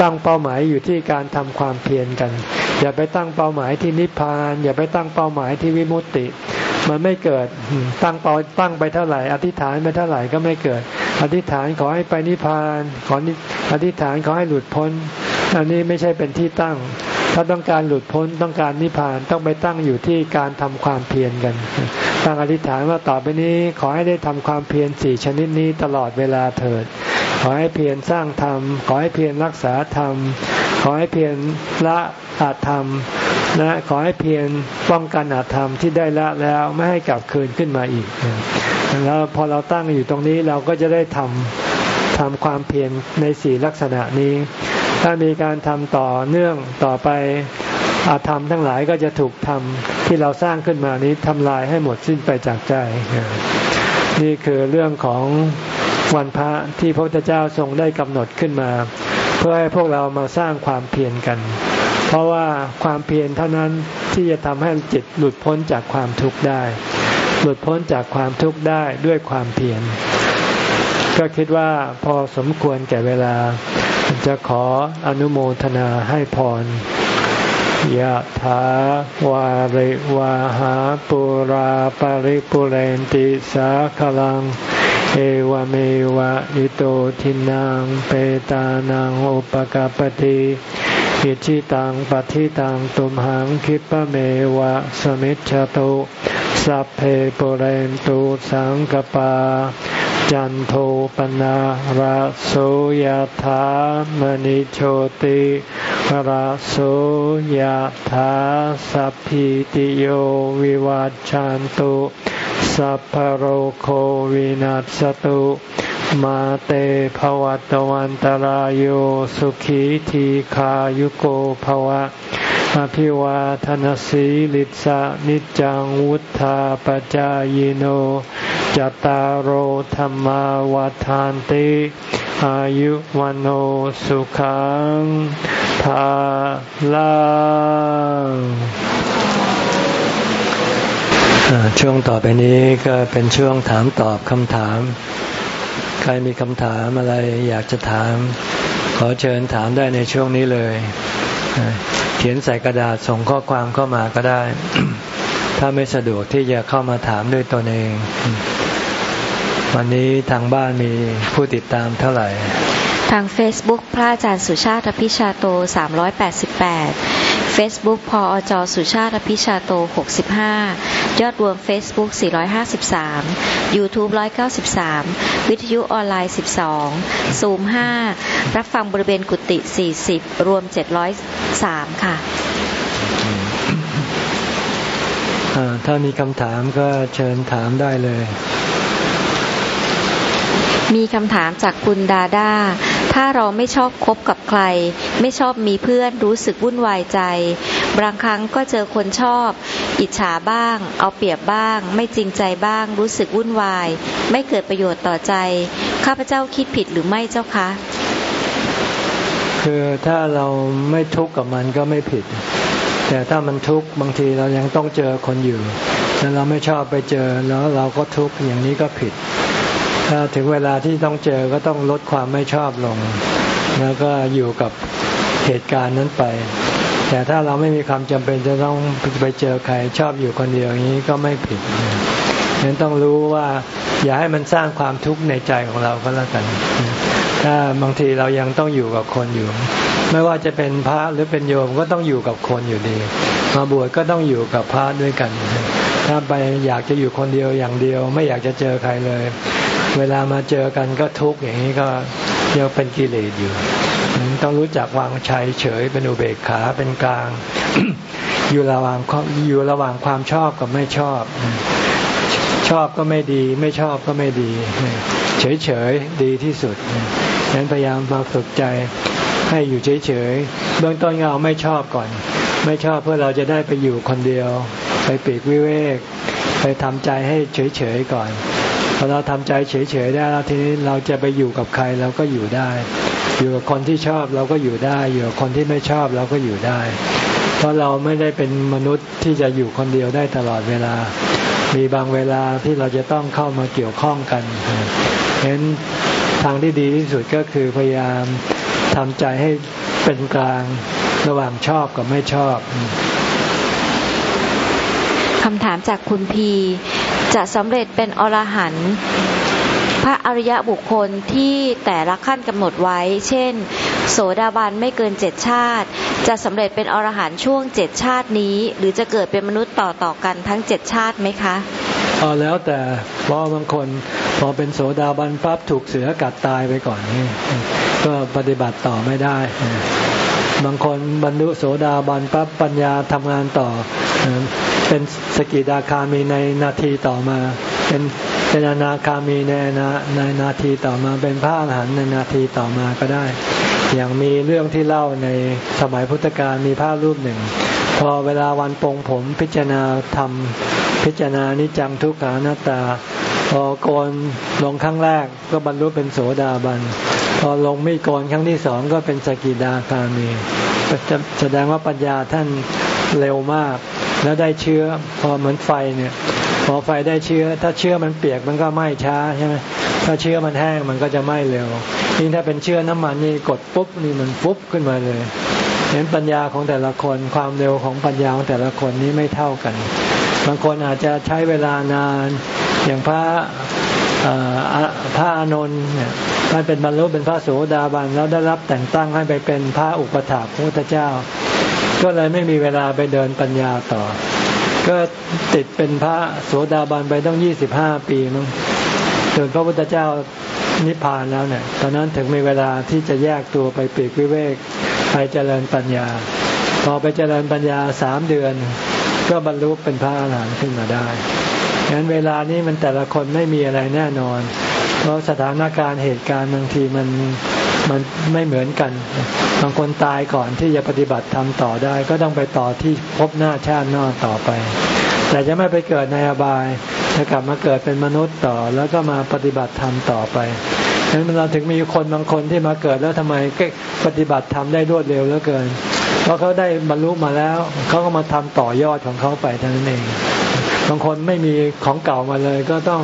ตั้งเป้าหมายอยู่ที่การทำความเพียรกัน อย่าไปตั้งเป้าหมายที่นิพพาน อย่าไปตั้งเป้าหมายที่วิมุตติ มันไม่เกิดตั้งเป้าตั้งไปเท่าไหร่ อธิษฐานไปเท่าไหร่ก็ไม่เกิด อธิษฐานขอให้ไปนิพพาน ขออธิษฐานขอให้หลุดพ้นอันนี้ไม่ใช่เป็นที่ตั้ง ถ้าต้องการหลุดพ้นต้องการนิพพานต้องไปตั้งอยู่ที่การทำความเพียรกันตั้งอธิษฐานว่าต่อไปนี้ขอให้ได้ทำความเพียรสี่ชนิดนี้ตลอดเวลาเถิด ขอให้เพียรสร้างธรรม ขอให้เพียรรักษาธรรม ขอให้เพียรละอาธรรมนะขอให้เพียรป้องกันอาธรรมที่ได้ละแล้วไม่ให้กลับคืนขึ้นมาอีกแล้วพอเราตั้งอยู่ตรงนี้เราก็จะได้ทำทำความเพียรในสี่ลักษณะนี้ ถ้ามีการทำต่อเนื่องต่อไปอาธรรมทั้งหลายก็จะถูกทำที่เราสร้างขึ้นมานี้ทำลายให้หมดสิ้นไปจากใจ นี่คือเรื่องของวันพระที่พระพุทธเจ้าทรงได้กำหนดขึ้นมา เพื่อให้พวกเรามาสร้างความเพียรกัน เพราะว่าความเพียรเท่านั้นที่จะทำให้จิตหลุดพ้นจากความทุกข์ได้ หลุดพ้นจากความทุกข์ได้ด้วยความเพียรก็คิดว่าพอสมควรแก่เวลา จะขออนุโมทนาให้พรยะถาวาริวาหาปุราปาริปุเรนติสาขลัง เอวเมวะอิโตทินังเปตานังอุปกาปติอิชิตังปฏิตังตุมหังคิปะเมวะสมิจฉตุสัพเพปุเรนตุสังกปา จันโทปนะระโสยธามณิโชติระโสยธาสัพพิติโยวิวัจจันตุสัพพโรโควินัสตุมาเตภวัตวันตารโยสุขีทีขายุโกภวะ อภิวาทนสีลิสะนิจังวุธาปจายโนจตารโหธรรมวาทานติอายุวันโอสุขังภาลังช่วงต่อไปนี้ก็เป็นช่วงถามตอบคำถาม ใครมีคำถามอะไรอยากจะถาม ขอเชิญถามได้ในช่วงนี้เลย ขียนใส่กระดาษส่งข้อความเข้ามาก็ได้ ถ้าไม่สะดวกที่จะเข้ามาถามด้วยตนเอง วันนี้ทางบ้านมีผู้ติดตามเท่าไหร่ ทาง Facebook พระอาจารย์สุชาติพิชาโต 388 Facebook พออจสุชาติพิชาโต 65 ยอดรวม Facebook 453 YouTube 193 วิทยุออนไลน์ 12ซูม5รับฟังบริเวณกุฏิ 40 รวม 703 ค่ะถ้ามีคำถามก็เชิญถามได้เลย มีคำถามจากคุณดาดา ถ้าเราไม่ชอบคบกับใคร ไม่ชอบมีเพื่อนรู้สึกวุ่นวายใจ บางครั้งก็เจอคนชอบ อิจฉาบ้าง เอาเปรียบบ้าง ไม่จริงใจบ้าง รู้สึกวุ่นวาย ไม่เกิดประโยชน์ต่อใจ ข้าพเจ้าคิดผิดหรือไม่เจ้าคะ คือถ้าเราไม่ทุกข์กับมันก็ไม่ผิด แต่ถ้ามันทุกข์บางทีเรายังต้องเจอคนอยู่แล้วเราไม่ชอบไปเจอแล้วเราก็ทุกข์อย่างนี้ก็ผิด ถ้าถึงเวลาที่ต้องเจอก็ต้องลดความไม่ชอบลง แล้วก็อยู่กับเหตุการณ์นั้นไป แต่ถ้าเราไม่มีความจำเป็นจะต้องไปเจอใครชอบอยู่คนเดียวอย่างนี้ก็ไม่ผิดฉะนั้นต้องรู้ว่าอย่าให้มันสร้างความทุกข์ในใจของเราก็แล้วกัน ถ้าบางทีเรายังต้องอยู่กับคนอยู่ ไม่ว่าจะเป็นพระหรือเป็นโยมก็ต้องอยู่กับคนอยู่ดี มาบวชก็ต้องอยู่กับพระด้วยกัน ถ้าไปอยากจะอยู่คนเดียวอย่างเดียว ไม่อยากจะเจอใครเลย เวลามาเจอกันก็ทุกข์อย่างนี้ก็ยังเป็นกิเลสอยู่ ต้องรู้จักวางชัยเฉยเป็นอุเบกขาเป็นกลาง อยู่ระหว่างอยู่ระหว่างความชอบกับไม่ชอบ ชอบก็ไม่ดี ไม่ชอบก็ไม่ดี เฉยเฉยดีที่สุดฉะนั้นพยายามมาฝึกใจให้อยู่เฉยเฉยเบื้องต้นเอาไม่ชอบก่อน ไม่ชอบเพื่อเราจะได้ไปอยู่คนเดียว ไปปีกวิเวก ไปทำใจให้เฉยเฉยก่อน อเราทำใจเฉยๆได้แล้วทีนี้เราจะไปอยู่กับใครเราก็อยู่ได้ อยู่กับคนที่ชอบเราก็อยู่ได้ อยู่กับคนที่ไม่ชอบเราก็อยู่ได้ เพราะเราไม่ได้เป็นมนุษย์ที่จะอยู่คนเดียวได้ตลอดเวลา มีบางเวลาที่เราจะต้องเข้ามาเกี่ยวข้องกันเห็นทางที่ดีที่สุดก็คือพยายามทำใจให้เป็นกลางระหว่างชอบกับไม่ชอบคำถามจากคุณพี จะสำเร็จเป็นอรหันต์พระอริยบุคคลที่แต่ละขั้นกำหนดไว้ เช่น โสดาบันไม่เกินเจ็ดชาติ จะสำเร็จเป็นอรหันต์ช่วงเจ็ดชาตินี้ หรือจะเกิดเป็นมนุษย์ต่อต่อกันทั้งเจ็ดชาติไหมคะอ๋อแล้วแต่เพราะบางคนพอเป็นโสดาบันปั๊บถูกเสือกัดตายไปก่อนนี่ก็ปฏิบัติต่อไม่ได้ บางคนบรรลุโสดาบันปั๊บปัญญาทำงานต่อ เป็นสกิดาคามีในนาทีต่อมา เป็นเป็นอนาคามีในนาในนาทีต่อมา เป็นพระอรหันต์ในนาทีต่อมาก็ได้ อย่างมีเรื่องที่เล่าในสมัยพุทธกาลมีพระรูปหนึ่ง พอเวลาวันปงผมพิจารณาทำพิจารณานิจังทุกขานาตา พอโกนลงครั้งแรกก็บรรลุเป็นโสดาบันพอลงไม่โกนครั้งที่สองก็เป็นสกิดาคามีแสดงว่าปัญญาท่านเร็วมาก แล้วได้เชื้อพอเหมือนไฟเนี่ยพอไฟได้เชื้อ ถ้าเชื้อมันเปียกมันก็ไหม้ช้าใช่ไหมถ้าเชื้อมันแห้งมันก็จะไหม้เร็วยิ่งถ้าเป็นเชื้อน้ำมันนี่กดปุ๊บนี่มันปุ๊บขึ้นมาเลยเห็นปัญญาของแต่ละคนความเร็วของปัญญาของแต่ละคนนี้ไม่เท่ากัน บางคนอาจจะใช้เวลานานอย่างพระพระอานนท์เนี่ยท่านเป็นบรรลุเป็นพระโสดาบันแล้วได้รับแต่งตั้งให้ไปเป็นพระอุปถาพระพุทธเจ้า ก็เลยไม่มีเวลาไปเดินปัญญาต่อ ก็ติดเป็นพระโสดาบันไปต้องยี่สิบห้าปีมั้งจนพระพุทธเจ้านิพพานแล้วเนี่ย ตอนนั้นถึงมีเวลาที่จะแยกตัวไปปีกวิเวกไปเจริญปัญญา พอไปเจริญปัญญาสามเดือน ก็บรรลุเป็นพระอรหันต์ขึ้นมาได้งั้นเวลานี้มันแต่ละคนไม่มีอะไรแน่นอน เพราะสถานการณ์เหตุการณ์บางทีมัน มันไม่เหมือนกันบางคนตายก่อนที่จะปฏิบัติทำต่อได้ ก็ต้องไปต่อที่พบหน้าชาติหน้าต่อไป แต่จะไม่ไปเกิดในอบายจะกลับมาเกิดเป็นมนุษย์ต่อ แล้วก็มาปฏิบัติธรรมต่อไปฉะนั้นเราถึงมีคนบางคนที่มาเกิดแล้วทำไมก็ปฏิบัติธรรมได้รวดเร็วเหลือเกิน เพราะเขาได้บรรลุมาแล้ว เขาก็มาทำต่อยอดของเขาไปเท่านั้นเอง บางคนไม่มีของเก่ามาเลยก็ต้อง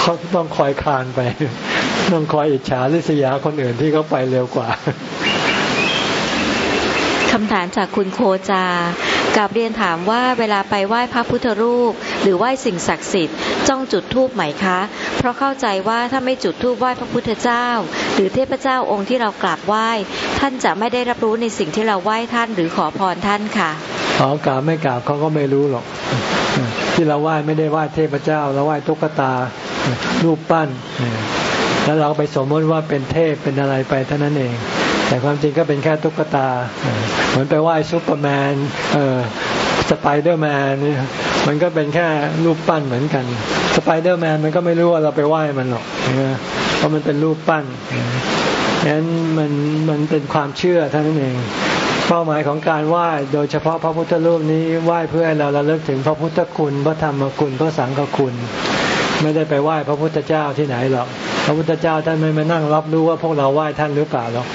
เขาต้องคอยคานไป ต้องคอยอิจฉาริษยาคนอื่นที่เขาไปเร็วกว่าคำถามจากคุณโคจากับเรียนถามว่าเวลาไปไหว้พระพุทธรูป หรือไหว้สิ่งศักดิ์สิทธิ์จ้องจุดธูปไหมคะ เพราะเข้าใจว่าถ้าไม่จุดธูปไหว้พระพุทธเจ้า หรือเทพเจ้าองค์ที่เรากราบไหว้ ท่านจะไม่ได้รับรู้ในสิ่งที่เราไหว้ท่านหรือขอพรท่านค่ะอ๋อกราบไม่กราบเขาก็ไม่รู้หรอก ที่เราไหว้ไม่ได้ไหว้เทพเจ้าเราไหว้ตุ๊กตา รูปปั้น แล้วเราไปสมมติว่าเป็นเทพเป็นอะไรไปเท่านั้นเอง แต่ความจริงก็เป็นแค่ตุ๊กตา เหมือนไปไหว้ซูเปอร์แมนเออสไปเดอร์แมนมันก็เป็นแค่รูปปั้นเหมือนกัน สไปเดอร์แมนมันก็ไม่รู้ว่าเราไปไหว้มันหรอกเพราะมันเป็นรูปปั้นนั้นมันมันเป็นความเชื่อเท่านั้นเองเป้าหมายของการไหว้โดยเฉพาะพระพุทธรูปนี้ไหว้เพื่อให้เราระลึกถึงพระพุทธคุณ พระธรรมคุณ พระสังฆคุณ ไม่ได้ไปไหว้พระพุทธเจ้าที่ไหนหรอก พระพุทธเจ้าท่านไม่มานั่งรับรู้ว่าพวกเราไหว้ท่านหรือเปล่าหรอก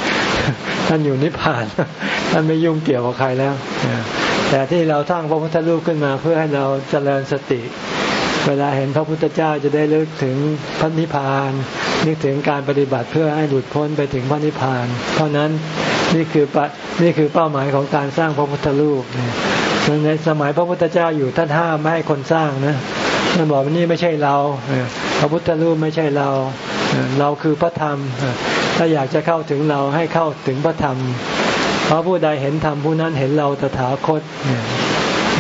ท่านอยู่นิพพาน ท่านไม่ยุ่งเกี่ยวกับใครแล้ว แต่ที่เราสร้างพระพุทธรูปขึ้นมาเพื่อให้เราเจริญสติ เวลาเห็นพระพุทธเจ้าจะได้ลึกถึงพระนิพพาน นึกถึงการปฏิบัติเพื่อให้หลุดพ้นไปถึงพระนิพพานเพราะนั้นนี่คือปนี่คือเป้าหมายของการสร้างพระพุทธรูปในสมัยพระพุทธเจ้าอยู่ท่านห้ามไม่ให้คนสร้างนะ ท่นบอกว่านี่ไม่ใช่เราพระพุทธรูปไม่ใช่เรา เราคือพระธรรม ถ้าอยากจะเข้าถึงเราให้เข้าถึงพระธรรม เพราะผู้ใดเห็นธรรมผู้นั้นเห็นเราตถาคต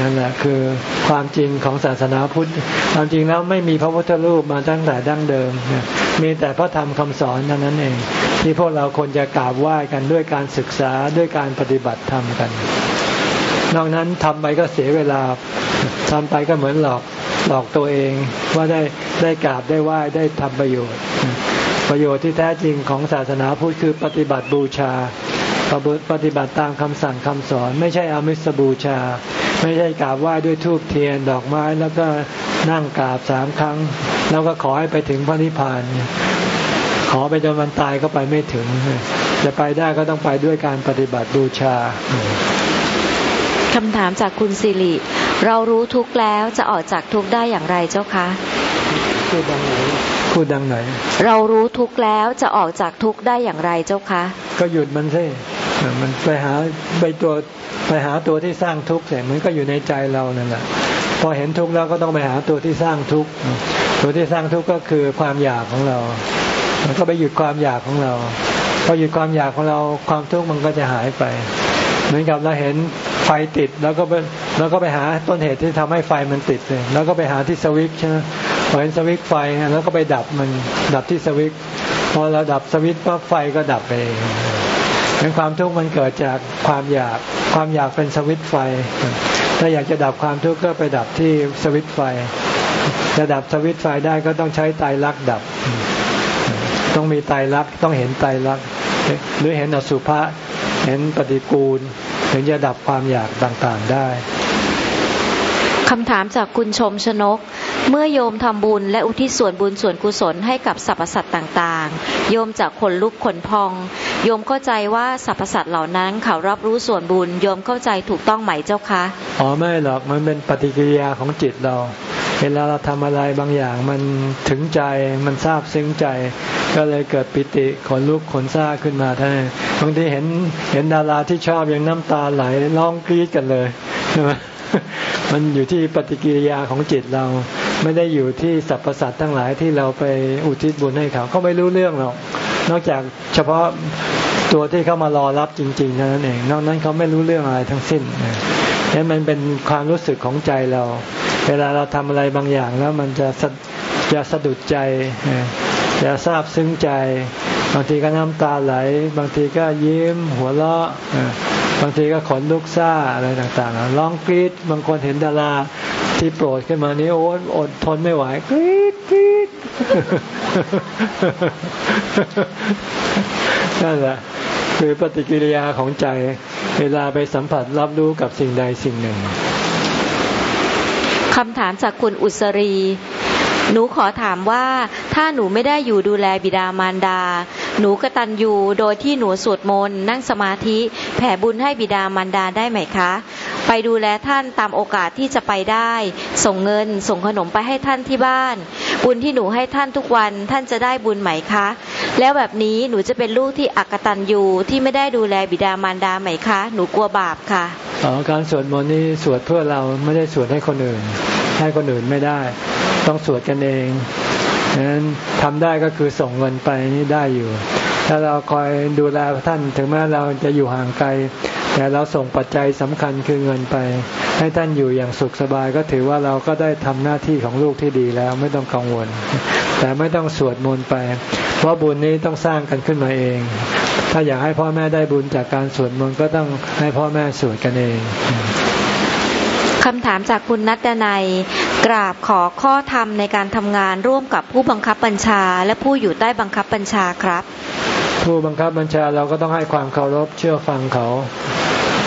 นั่นแหละคือความจริงของศาสนาพุทธ ความจริงแล้วไม่มีพระพุทธรูปมาตั้งแต่ดั้งเดิม มีแต่พระธรรมคำสอนเท่านั้นเอง ที่พวกเราควรจะกราบไหว้กันด้วยการศึกษาด้วยการปฏิบัติธรรมกัน นอกนั้นทำไปก็เสียเวลาทำไปก็เหมือนหลอก หลอกตัวเองว่าได้ได้กราบได้ไหว้ได้ทำประโยชน์ ประโยชน์ที่แท้จริงของศาสนาพุทธคือปฏิบัติบูชาปฏิบัติตามคำสั่งคำสอน ไม่ใช่อามิสบูชา ไม่ใช่กราบไหว้ด้วยทูบเทียนดอกไม้แล้วก็นั่งกราบสามครั้ง แล้วก็ขอให้ไปถึงพระนิพพานขอไปจนวันตายก็ไปไม่ถึง จะไปได้ก็ต้องไปด้วยการปฏิบัติบูชาคำถามจากคุณสิริ เรารู้ทุกแล้วจะออกจากทุกได้อย่างไรเจ้าคะพูดดังไหนพูดดังไหนเรารู้ทุกแล้วจะออกจากทุกได้อย่างไรเจ้าคะ ก็หยุดมันสิมันไปหาไปตัวไปหาตัวที่สร้างทุกข์เสร็จมันก็อยู่ในใจเรานั่นแหละพอเห็นทุกข์แล้วก็ต้องไปหาตัวที่สร้างทุกข์ตัวที่สร้างทุกข์ก็คือความอยากของเรา มันก็ไปหยุดความอยากของเราพอหยุดความอยากของเราความทุกข์มันก็จะหายไป เหมือนกับเราเห็น ไฟติดแล้วก็ไปแล้วก็ไปหาต้นเหตุที่ทำให้ไฟมันติดเลย แล้วก็ไปหาที่สวิตช์ใช่ไหมพอเห็นสวิตช์ไฟแล้วก็ไปดับมันดับที่สวิตช์พอเราดับสวิตช์ปั๊บไฟก็ดับไปเองเป็นความทุกข์มันเกิดจากความอยากความอยากเป็นสวิตช์ไฟ ถ้าอยากจะดับความทุกข์ก็ไปดับที่สวิตช์ไฟจะดับสวิตช์ไฟได้ก็ต้องใช้ไตรลักดับ ต้องมีไตรลักษณ์ต้องเห็นไตรลักษณ์หรือเห็นอสุภะเห็นปฏิกูล ถึงจะดับความอยากต่างๆได้คำถามจากคุณชมชนก เมื่อโยมทำบุญและอุทิศส่วนบุญส่วนกุศลให้กับสรรพสัตว์ต่างๆ โยมจากขนลุกขนพอง โยมเข้าใจว่าสรรพสัตว์เหล่านั้นเขารับรู้ส่วนบุญ โยมเข้าใจถูกต้องไหมเจ้าคะ อ๋อไม่หรอกมันเป็นปฏิกิริยาของจิตเรา เวลาเราทำอะไรบางอย่างมันถึงใจมันซาบซึ้งใจ ก็เลยเกิดปิติขนลุกขนซาขึ้นมาท่านบางทีเห็นเห็นดาราที่ชอบยังน้ำตาไหลร้องกรี๊ดกันเลยใช่ไหมมันอยู่ที่ปฏิกิริยาของจิตเรา ไม่ได้อยู่ที่สรรพสัตว์ทั้งหลายที่เราไปอุทิศบุญให้เขาเขาไม่รู้เรื่องหรอกนอกจากเฉพาะตัวที่เขามารอรับจริงๆเท่านั่นเอง นอกนั้นเขาไม่รู้เรื่องอะไรทั้งสิ้นนี่มันเป็นความรู้สึกของใจเรา เวลาเราทำอะไรบางอย่างแล้วมันจะจะสะดุดใจจะซาบซึ้งใจ บางทีก็น้ำตาไหล บางทีก็ยิ้มหัวเราะบางทีก็ขนลุกซ่าอะไรต่างๆร้องกรี๊ดบางคนเห็นดาราที่โปรดขึ้นมานี้โอ้อดทนไม่ไหวกรี๊ดกรี๊ดนั่นแหละคือปฏิกิริยาของใจ เวลาไปสัมผัสรับรู้กับสิ่งใดสิ่งหนึ่ง คำถามจากคุณอุศรี หนูขอถามว่าถ้าหนูไม่ได้อยู่ดูแลบิดามารดา หนูกระตันอยู่โดยที่หนูสวดมนต์นั่งสมาธิ แผ่บุญให้บิดามารดาได้ไหมคะ ไปดูแลท่านตามโอกาสที่จะไปได้ ส่งเงิน ส่งขนมไปให้ท่านที่บ้าน บุญที่หนูให้ท่านทุกวันท่านจะได้บุญไหมคะ แล้วแบบนี้หนูจะเป็นลูกที่อักตันอยู่ที่ไม่ได้ดูแลบิดามารดาไหมคะ หนูกลัวบาปค่ะอ๋อการสวดมนต์นี่สวดเพื่อเราไม่ได้สวดให้คนอื่น ให้คนอื่นไม่ได้ ต้องสวดกันเองนั้นทำได้ก็คือส่งเงินไปนี่ได้อยู่ ถ้าเราคอยดูแลท่านถึงแม้เราจะอยู่ห่างไกล แต่เราส่งปัจจัยสำคัญคือเงินไป ให้ท่านอยู่อย่างสุขสบายก็ถือว่าเราก็ได้ทำหน้าที่ของลูกที่ดีแล้วไม่ต้องกังวล แต่ไม่ต้องสวดมนต์ไป เพราะบุญนี้ต้องสร้างกันขึ้นมาเอง ถ้าอยากให้พ่อแม่ได้บุญจากการสวดมนต์ก็ต้องให้พ่อแม่สวดกันเอง คำถามจากคุณนัตนัยกราบขอข้อธรรมในการทำงานร่วมกับผู้บังคับบัญชา และผู้อยู่ใต้บังคับบัญชาครับ ผู้บังคับบัญชาเราก็ต้องให้ความเคารพเชื่อฟังเขา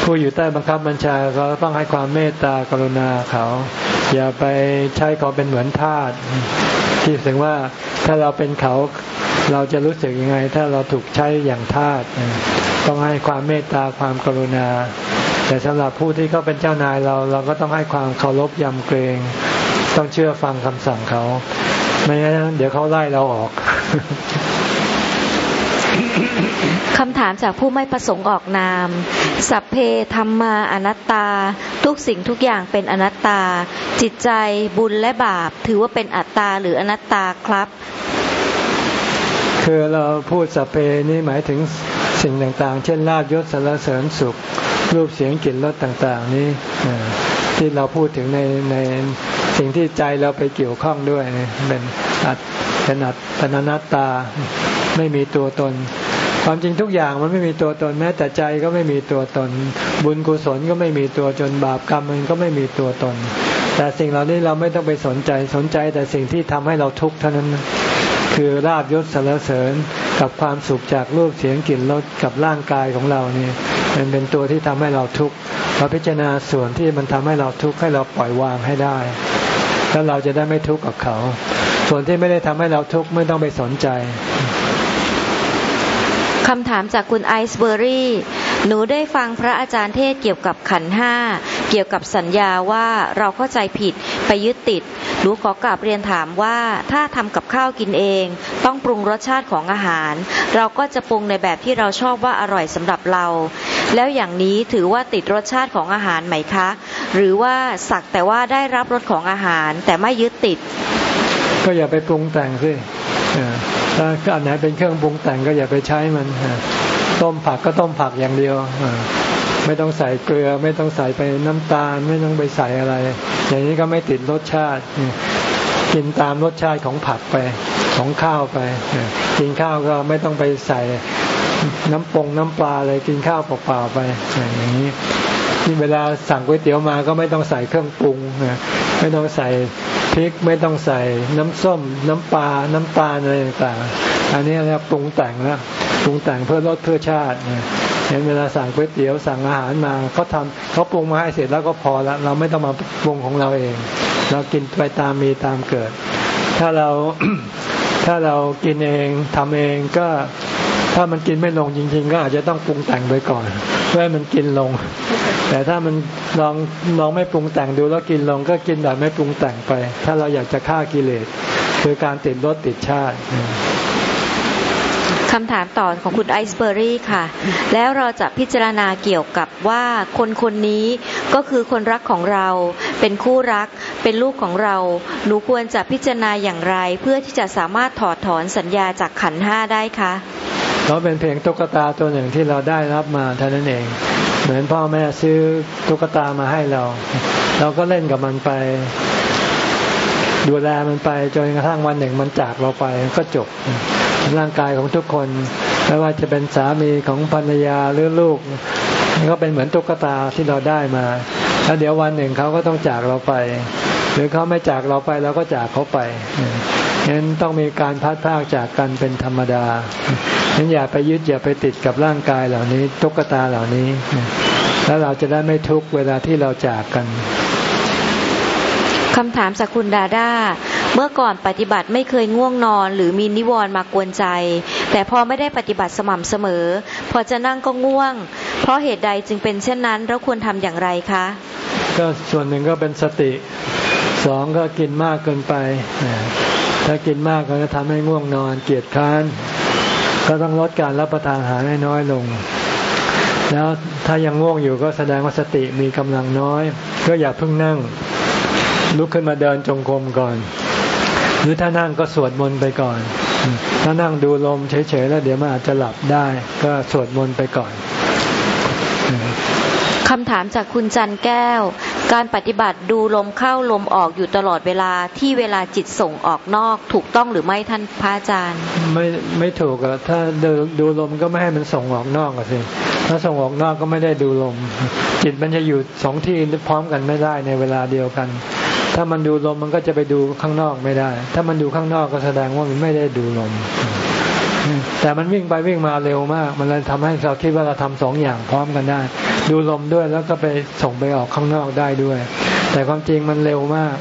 ผู้อยู่ใต้บังคับบัญชาเราต้องให้ความเมตตากรุณาเขา อย่าไปใช้เขาเป็นเหมือนทาสที่ถึงว่าถ้าเราเป็นเขาเราจะรู้สึกยังไง ถ้าเราถูกใช้อย่างทาสต้องให้ความเมตตาความกรุณา แต่สำหรับผู้ที่เขาเป็นเจ้านายเราเราก็ต้องให้ความเคารพยำเกรง ต้องเชื่อฟังคำสั่งเขาไม่งั้นเดี๋ยวเขาไล่เราออกคำถามจากผู้ไม่ประสงค์ออกนาม สัพเพธรรมาอนัตตา ทุกสิ่งทุกอย่างเป็นอนัตตา จิตใจบุญและบาป ถือว่าเป็นอัตตาหรืออนัตตาครับ คือเราพูดสัพเพนี่หมายถึงสิ่งต่างๆ เช่นลาบยศสารเสริญสุข รูปเสียงกลิ่นรสต่างๆ นี้ที่เราพูดถึงในในสิ่งที่ใจเราไปเกี่ยวข้องด้วยเป็นอัตเป็นอัตปนอนัตตาไม่มีตัวตน ความจริงทุกอย่างมันไม่มีตัวตนแม้แต่ใจก็ไม่มีตัวตน บุญกุศลก็ไม่มีตัวจนบาปกรรมมันก็ไม่มีตัวตน แต่สิ่งเหล่านี้เราไม่ต้องไปสนใจสนใจแต่สิ่งที่ทำให้เราทุกข์เท่านั้นคือราบยศสารเสริญกับความสุขจากรูปเสียงกลิ่นรสกับร่างกายของเราเนี่ย มันเป็นตัวที่ทำให้เราทุกข์เราพิจารณาส่วนที่มันทำให้เราทุกข์ให้เราปล่อยวางให้ได้ แล้วเราจะได้ไม่ทุกข์กับเขา ส่วนที่ไม่ได้ทำให้เราทุกข์ไม่ต้องไปสนใจคำถามจากคุณไอซ์เบอรี่ หนูได้ฟังพระอาจารย์เทศเกี่ยวกับขันห้าเกี่ยวกับสัญญาว่าเราเข้าใจผิดไปยึดติดหนูขอกราบเรียนถามว่าถ้าทำกับข้าวกินเอง ต้องปรุงรสชาติของอาหาร เราก็จะปรุงในแบบที่เราชอบว่าอร่อยสำหรับเรา แล้วอย่างนี้ถือว่าติดรสชาติของอาหารไหมคะ หรือว่าสักแต่ว่าได้รับรสของอาหารแต่ไม่ยึดติด ก็อย่าไปปรุงแต่งสิถ้าอันไหนเป็นเครื่องปรุงแต่งก็อย่าไปใช้มัน ต้มผักก็ต้มผักอย่างเดียวไม่ต้องใส่เกลือ ไม่ต้องใส่ไปน้ำตาล ไม่ต้องไปใส่อะไร อย่างนี้ก็ไม่ติดรสชาติ กินตามรสชาติของผักไป ของข้าวไปกินข้าวก็ไม่ต้องไปใส่น้ำปงน้ำปลาอะไรกินข้าวเปล่าๆไปอย่างนี้ที่เวลาสั่งก๋วยเตี๋ยวมาก็ไม่ต้องใส่เครื่องปรุงไม่ต้องใส่พริกไม่ต้องใส่น้ำส้ม น้ำปลาน้ำตาลอะไรต่างๆ อันนี้เรียกปรุงแต่งแล้วปรุงแต่งเพื่อรสเพื่อชาติเห็นเวลาสั่งก๋วยเตี๋ยวสั่งอาหารมาเขาทาเขาปรุงมาให้เสร็จแล้วก็พอแล้วเราไม่ต้องมาปรุงของเราเอง เรากินไปตามมีตามเกิด ถ้าเราถ้าเรากินเองทำเองก็ถ้ามันกินไม่ลงจริง ๆ ก็อาจจะต้องปรุงแต่งไปก่อน เพื่อให้มันกินลง แต่ถ้ามันลองลองไม่ปรุงแต่งดูแล้วกินลงก็กินแบบไม่ปรุงแต่งไป ถ้าเราอยากจะฆ่ากิเลสคือการติดรสติดชาติ คำถามต่อของคุณไอซ์เบอรี่ค่ะ แล้วเราจะพิจารณาเกี่ยวกับว่าคนคนนี้ก็คือคนรักของเรา เป็นคู่รัก เป็นลูกของเรา หนูควรจะพิจารณาอย่างไร เพื่อที่จะสามารถถอดถอนสัญญาจากขันห้าได้คะเราเป็นเพียงตุ๊กตาตัวหนึ่งที่เราได้รับมาเท่านั้นเอง เหมือนพ่อแม่ซื้อตุ๊กตามาให้เรา เราก็เล่นกับมันไป ดูแลมันไปจนกระทั่งวันหนึ่งมันจากเราไปก็จบ ร่างกายของทุกคนไม่ว่าจะเป็นสามีของภรรยาหรือลูกก็เป็นเหมือนตุ๊กตาที่เราได้มา แล้วเดี๋ยววันหนึ่งเขาก็ต้องจากเราไป หรือเขาไม่จากเราไปเราก็จากเขาไปฉะนั้นต้องมีการพัดพากจากกันเป็นธรรมดาฉะนั้นอย่าไปยึดอย่าไปติดกับร่างกายเหล่านี้ ตุ๊กตาเหล่านี้ แล้วเราจะได้ไม่ทุกเวลาที่เราจากกัน คำถามจากคุณดาดาเมื่อก่อนปฏิบัติไม่เคยง่วงนอน หรือมีนิวรณ์มากวนใจ แต่พอไม่ได้ปฏิบัติสม่ำเสมอ พอจะนั่งก็ง่วง เพราะเหตุใดจึงเป็นเช่นนั้นเราควรทำอย่างไรคะ ก็ส่วนหนึ่งก็เป็นสติสองก็กินมากเกินไป ถ้ากินมากก็จะทำให้ง่วงนอนเกียดค้านก็ต้องลดการรับประทานอาหารให้น้อยลง แล้วถ้ายังง่วงอยู่ก็แสดงว่าสติมีกำลังน้อย ก็อย่าเพิ่งนั่ง ลุกขึ้นมาเดินจงกรมก่อน หรือถ้านั่งก็สวดมนต์ไปก่อน ถ้านั่งดูลมเฉยๆแล้วเดี๋ยวมันอาจจะหลับได้ ก็สวดมนต์ไปก่อนคำถามจากคุณจันแก้ว การปฏิบัติดูลมเข้าลมออกอยู่ตลอดเวลาที่เวลาจิตส่งออกนอก ถูกต้องหรือไม่ท่านพระอาจารย์ ไม่ไม่ถูกอะถ้าดูดูลมก็ไม่ให้มันส่งออกนอกสิถ้าส่งออกนอกก็ไม่ได้ดูลม จิตมันจะอยู่สองที่พร้อมกันไม่ได้ในเวลาเดียวกัน ถ้ามันดูลมมันก็จะไปดูข้างนอกไม่ได้ ถ้ามันดูข้างนอกก็แสดงว่ามันไม่ได้ดูลม แต่มันวิ่งไปวิ่งมาเร็วมาก มันเลยทำให้เราคิดว่าเราทำสองอย่างพร้อมกันได้ ดูลมด้วยแล้วก็ไปส่งไปออกข้างนอกได้ด้วย แต่ความจริงมันเร็วมาก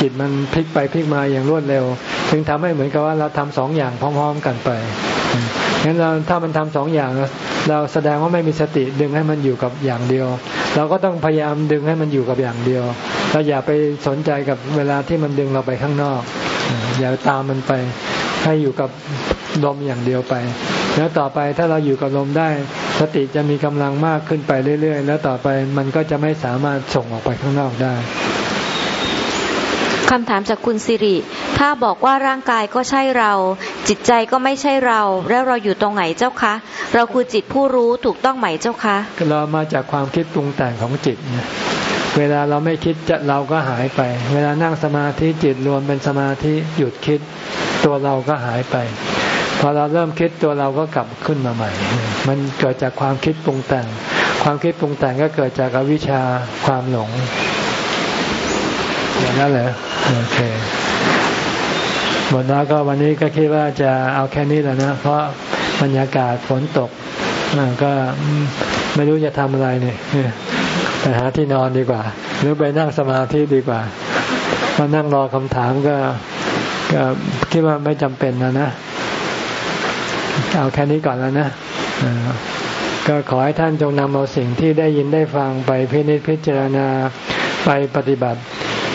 จิตมันพลิกไปพลิกมาอย่างรวดเร็ว จึงทำให้เหมือนกับว่าเราทำสองอย่างพร้อม ๆ กันไปงั้นเราถ้ามันทำสองอย่าง เราแสดงว่าไม่มีสติดึงให้มันอยู่กับอย่างเดียว เราก็ต้องพยายามดึงให้มันอยู่กับอย่างเดียว เราอย่าไปสนใจกับเวลาที่มันดึงเราไปข้างนอก อย่าตามมันไปให้อยู่กับลมอย่างเดียวไป แล้วต่อไปถ้าเราอยู่กับลมได้ สติจะมีกำลังมากขึ้นไปเรื่อย ๆ แล้วต่อไปมันก็จะไม่สามารถส่งออกไปข้างนอกได้ คำถามจากคุณสิริ ถ้าบอกว่าร่างกายก็ใช่เรา จิตใจก็ไม่ใช่เรา แล้วเราอยู่ตรงไหนเจ้าคะ เราคือจิตผู้รู้ถูกต้องไหมเจ้าคะเรามาจากความคิดปรุงแต่งของจิตเนี่ยเวลาเราไม่คิดจะเราก็หายไป เวลานั่งสมาธิจิตรวมเป็นสมาธิหยุดคิด ตัวเราก็หายไปพอเราเริ่มคิดตัวเราก็กลับขึ้นมาใหม่ มันเกิดจากความคิดปรุงแต่ง ความคิดปรุงแต่งก็เกิดจากอวิชชาความหลง อย่างนั้นเหรอโอเคหมดแล้วก็วันนี้ก็คิดว่าจะเอาแค่นี้แล้วนะ เพราะบรรยากาศฝนตกก็ไม่รู้จะทำอะไรเนี่ยไปหาที่นอนดีกว่า หรือไปนั่งสมาธิดีกว่ามานั่งรอคำถามก็ก็คิดว่าไม่จำเป็นนะนะเอาแค่นี้ก่อนแล้วนะก็ขอให้ท่านจงนำเอาสิ่งที่ได้ยินได้ฟังไปพินิจพิจารณาไปปฏิบัติ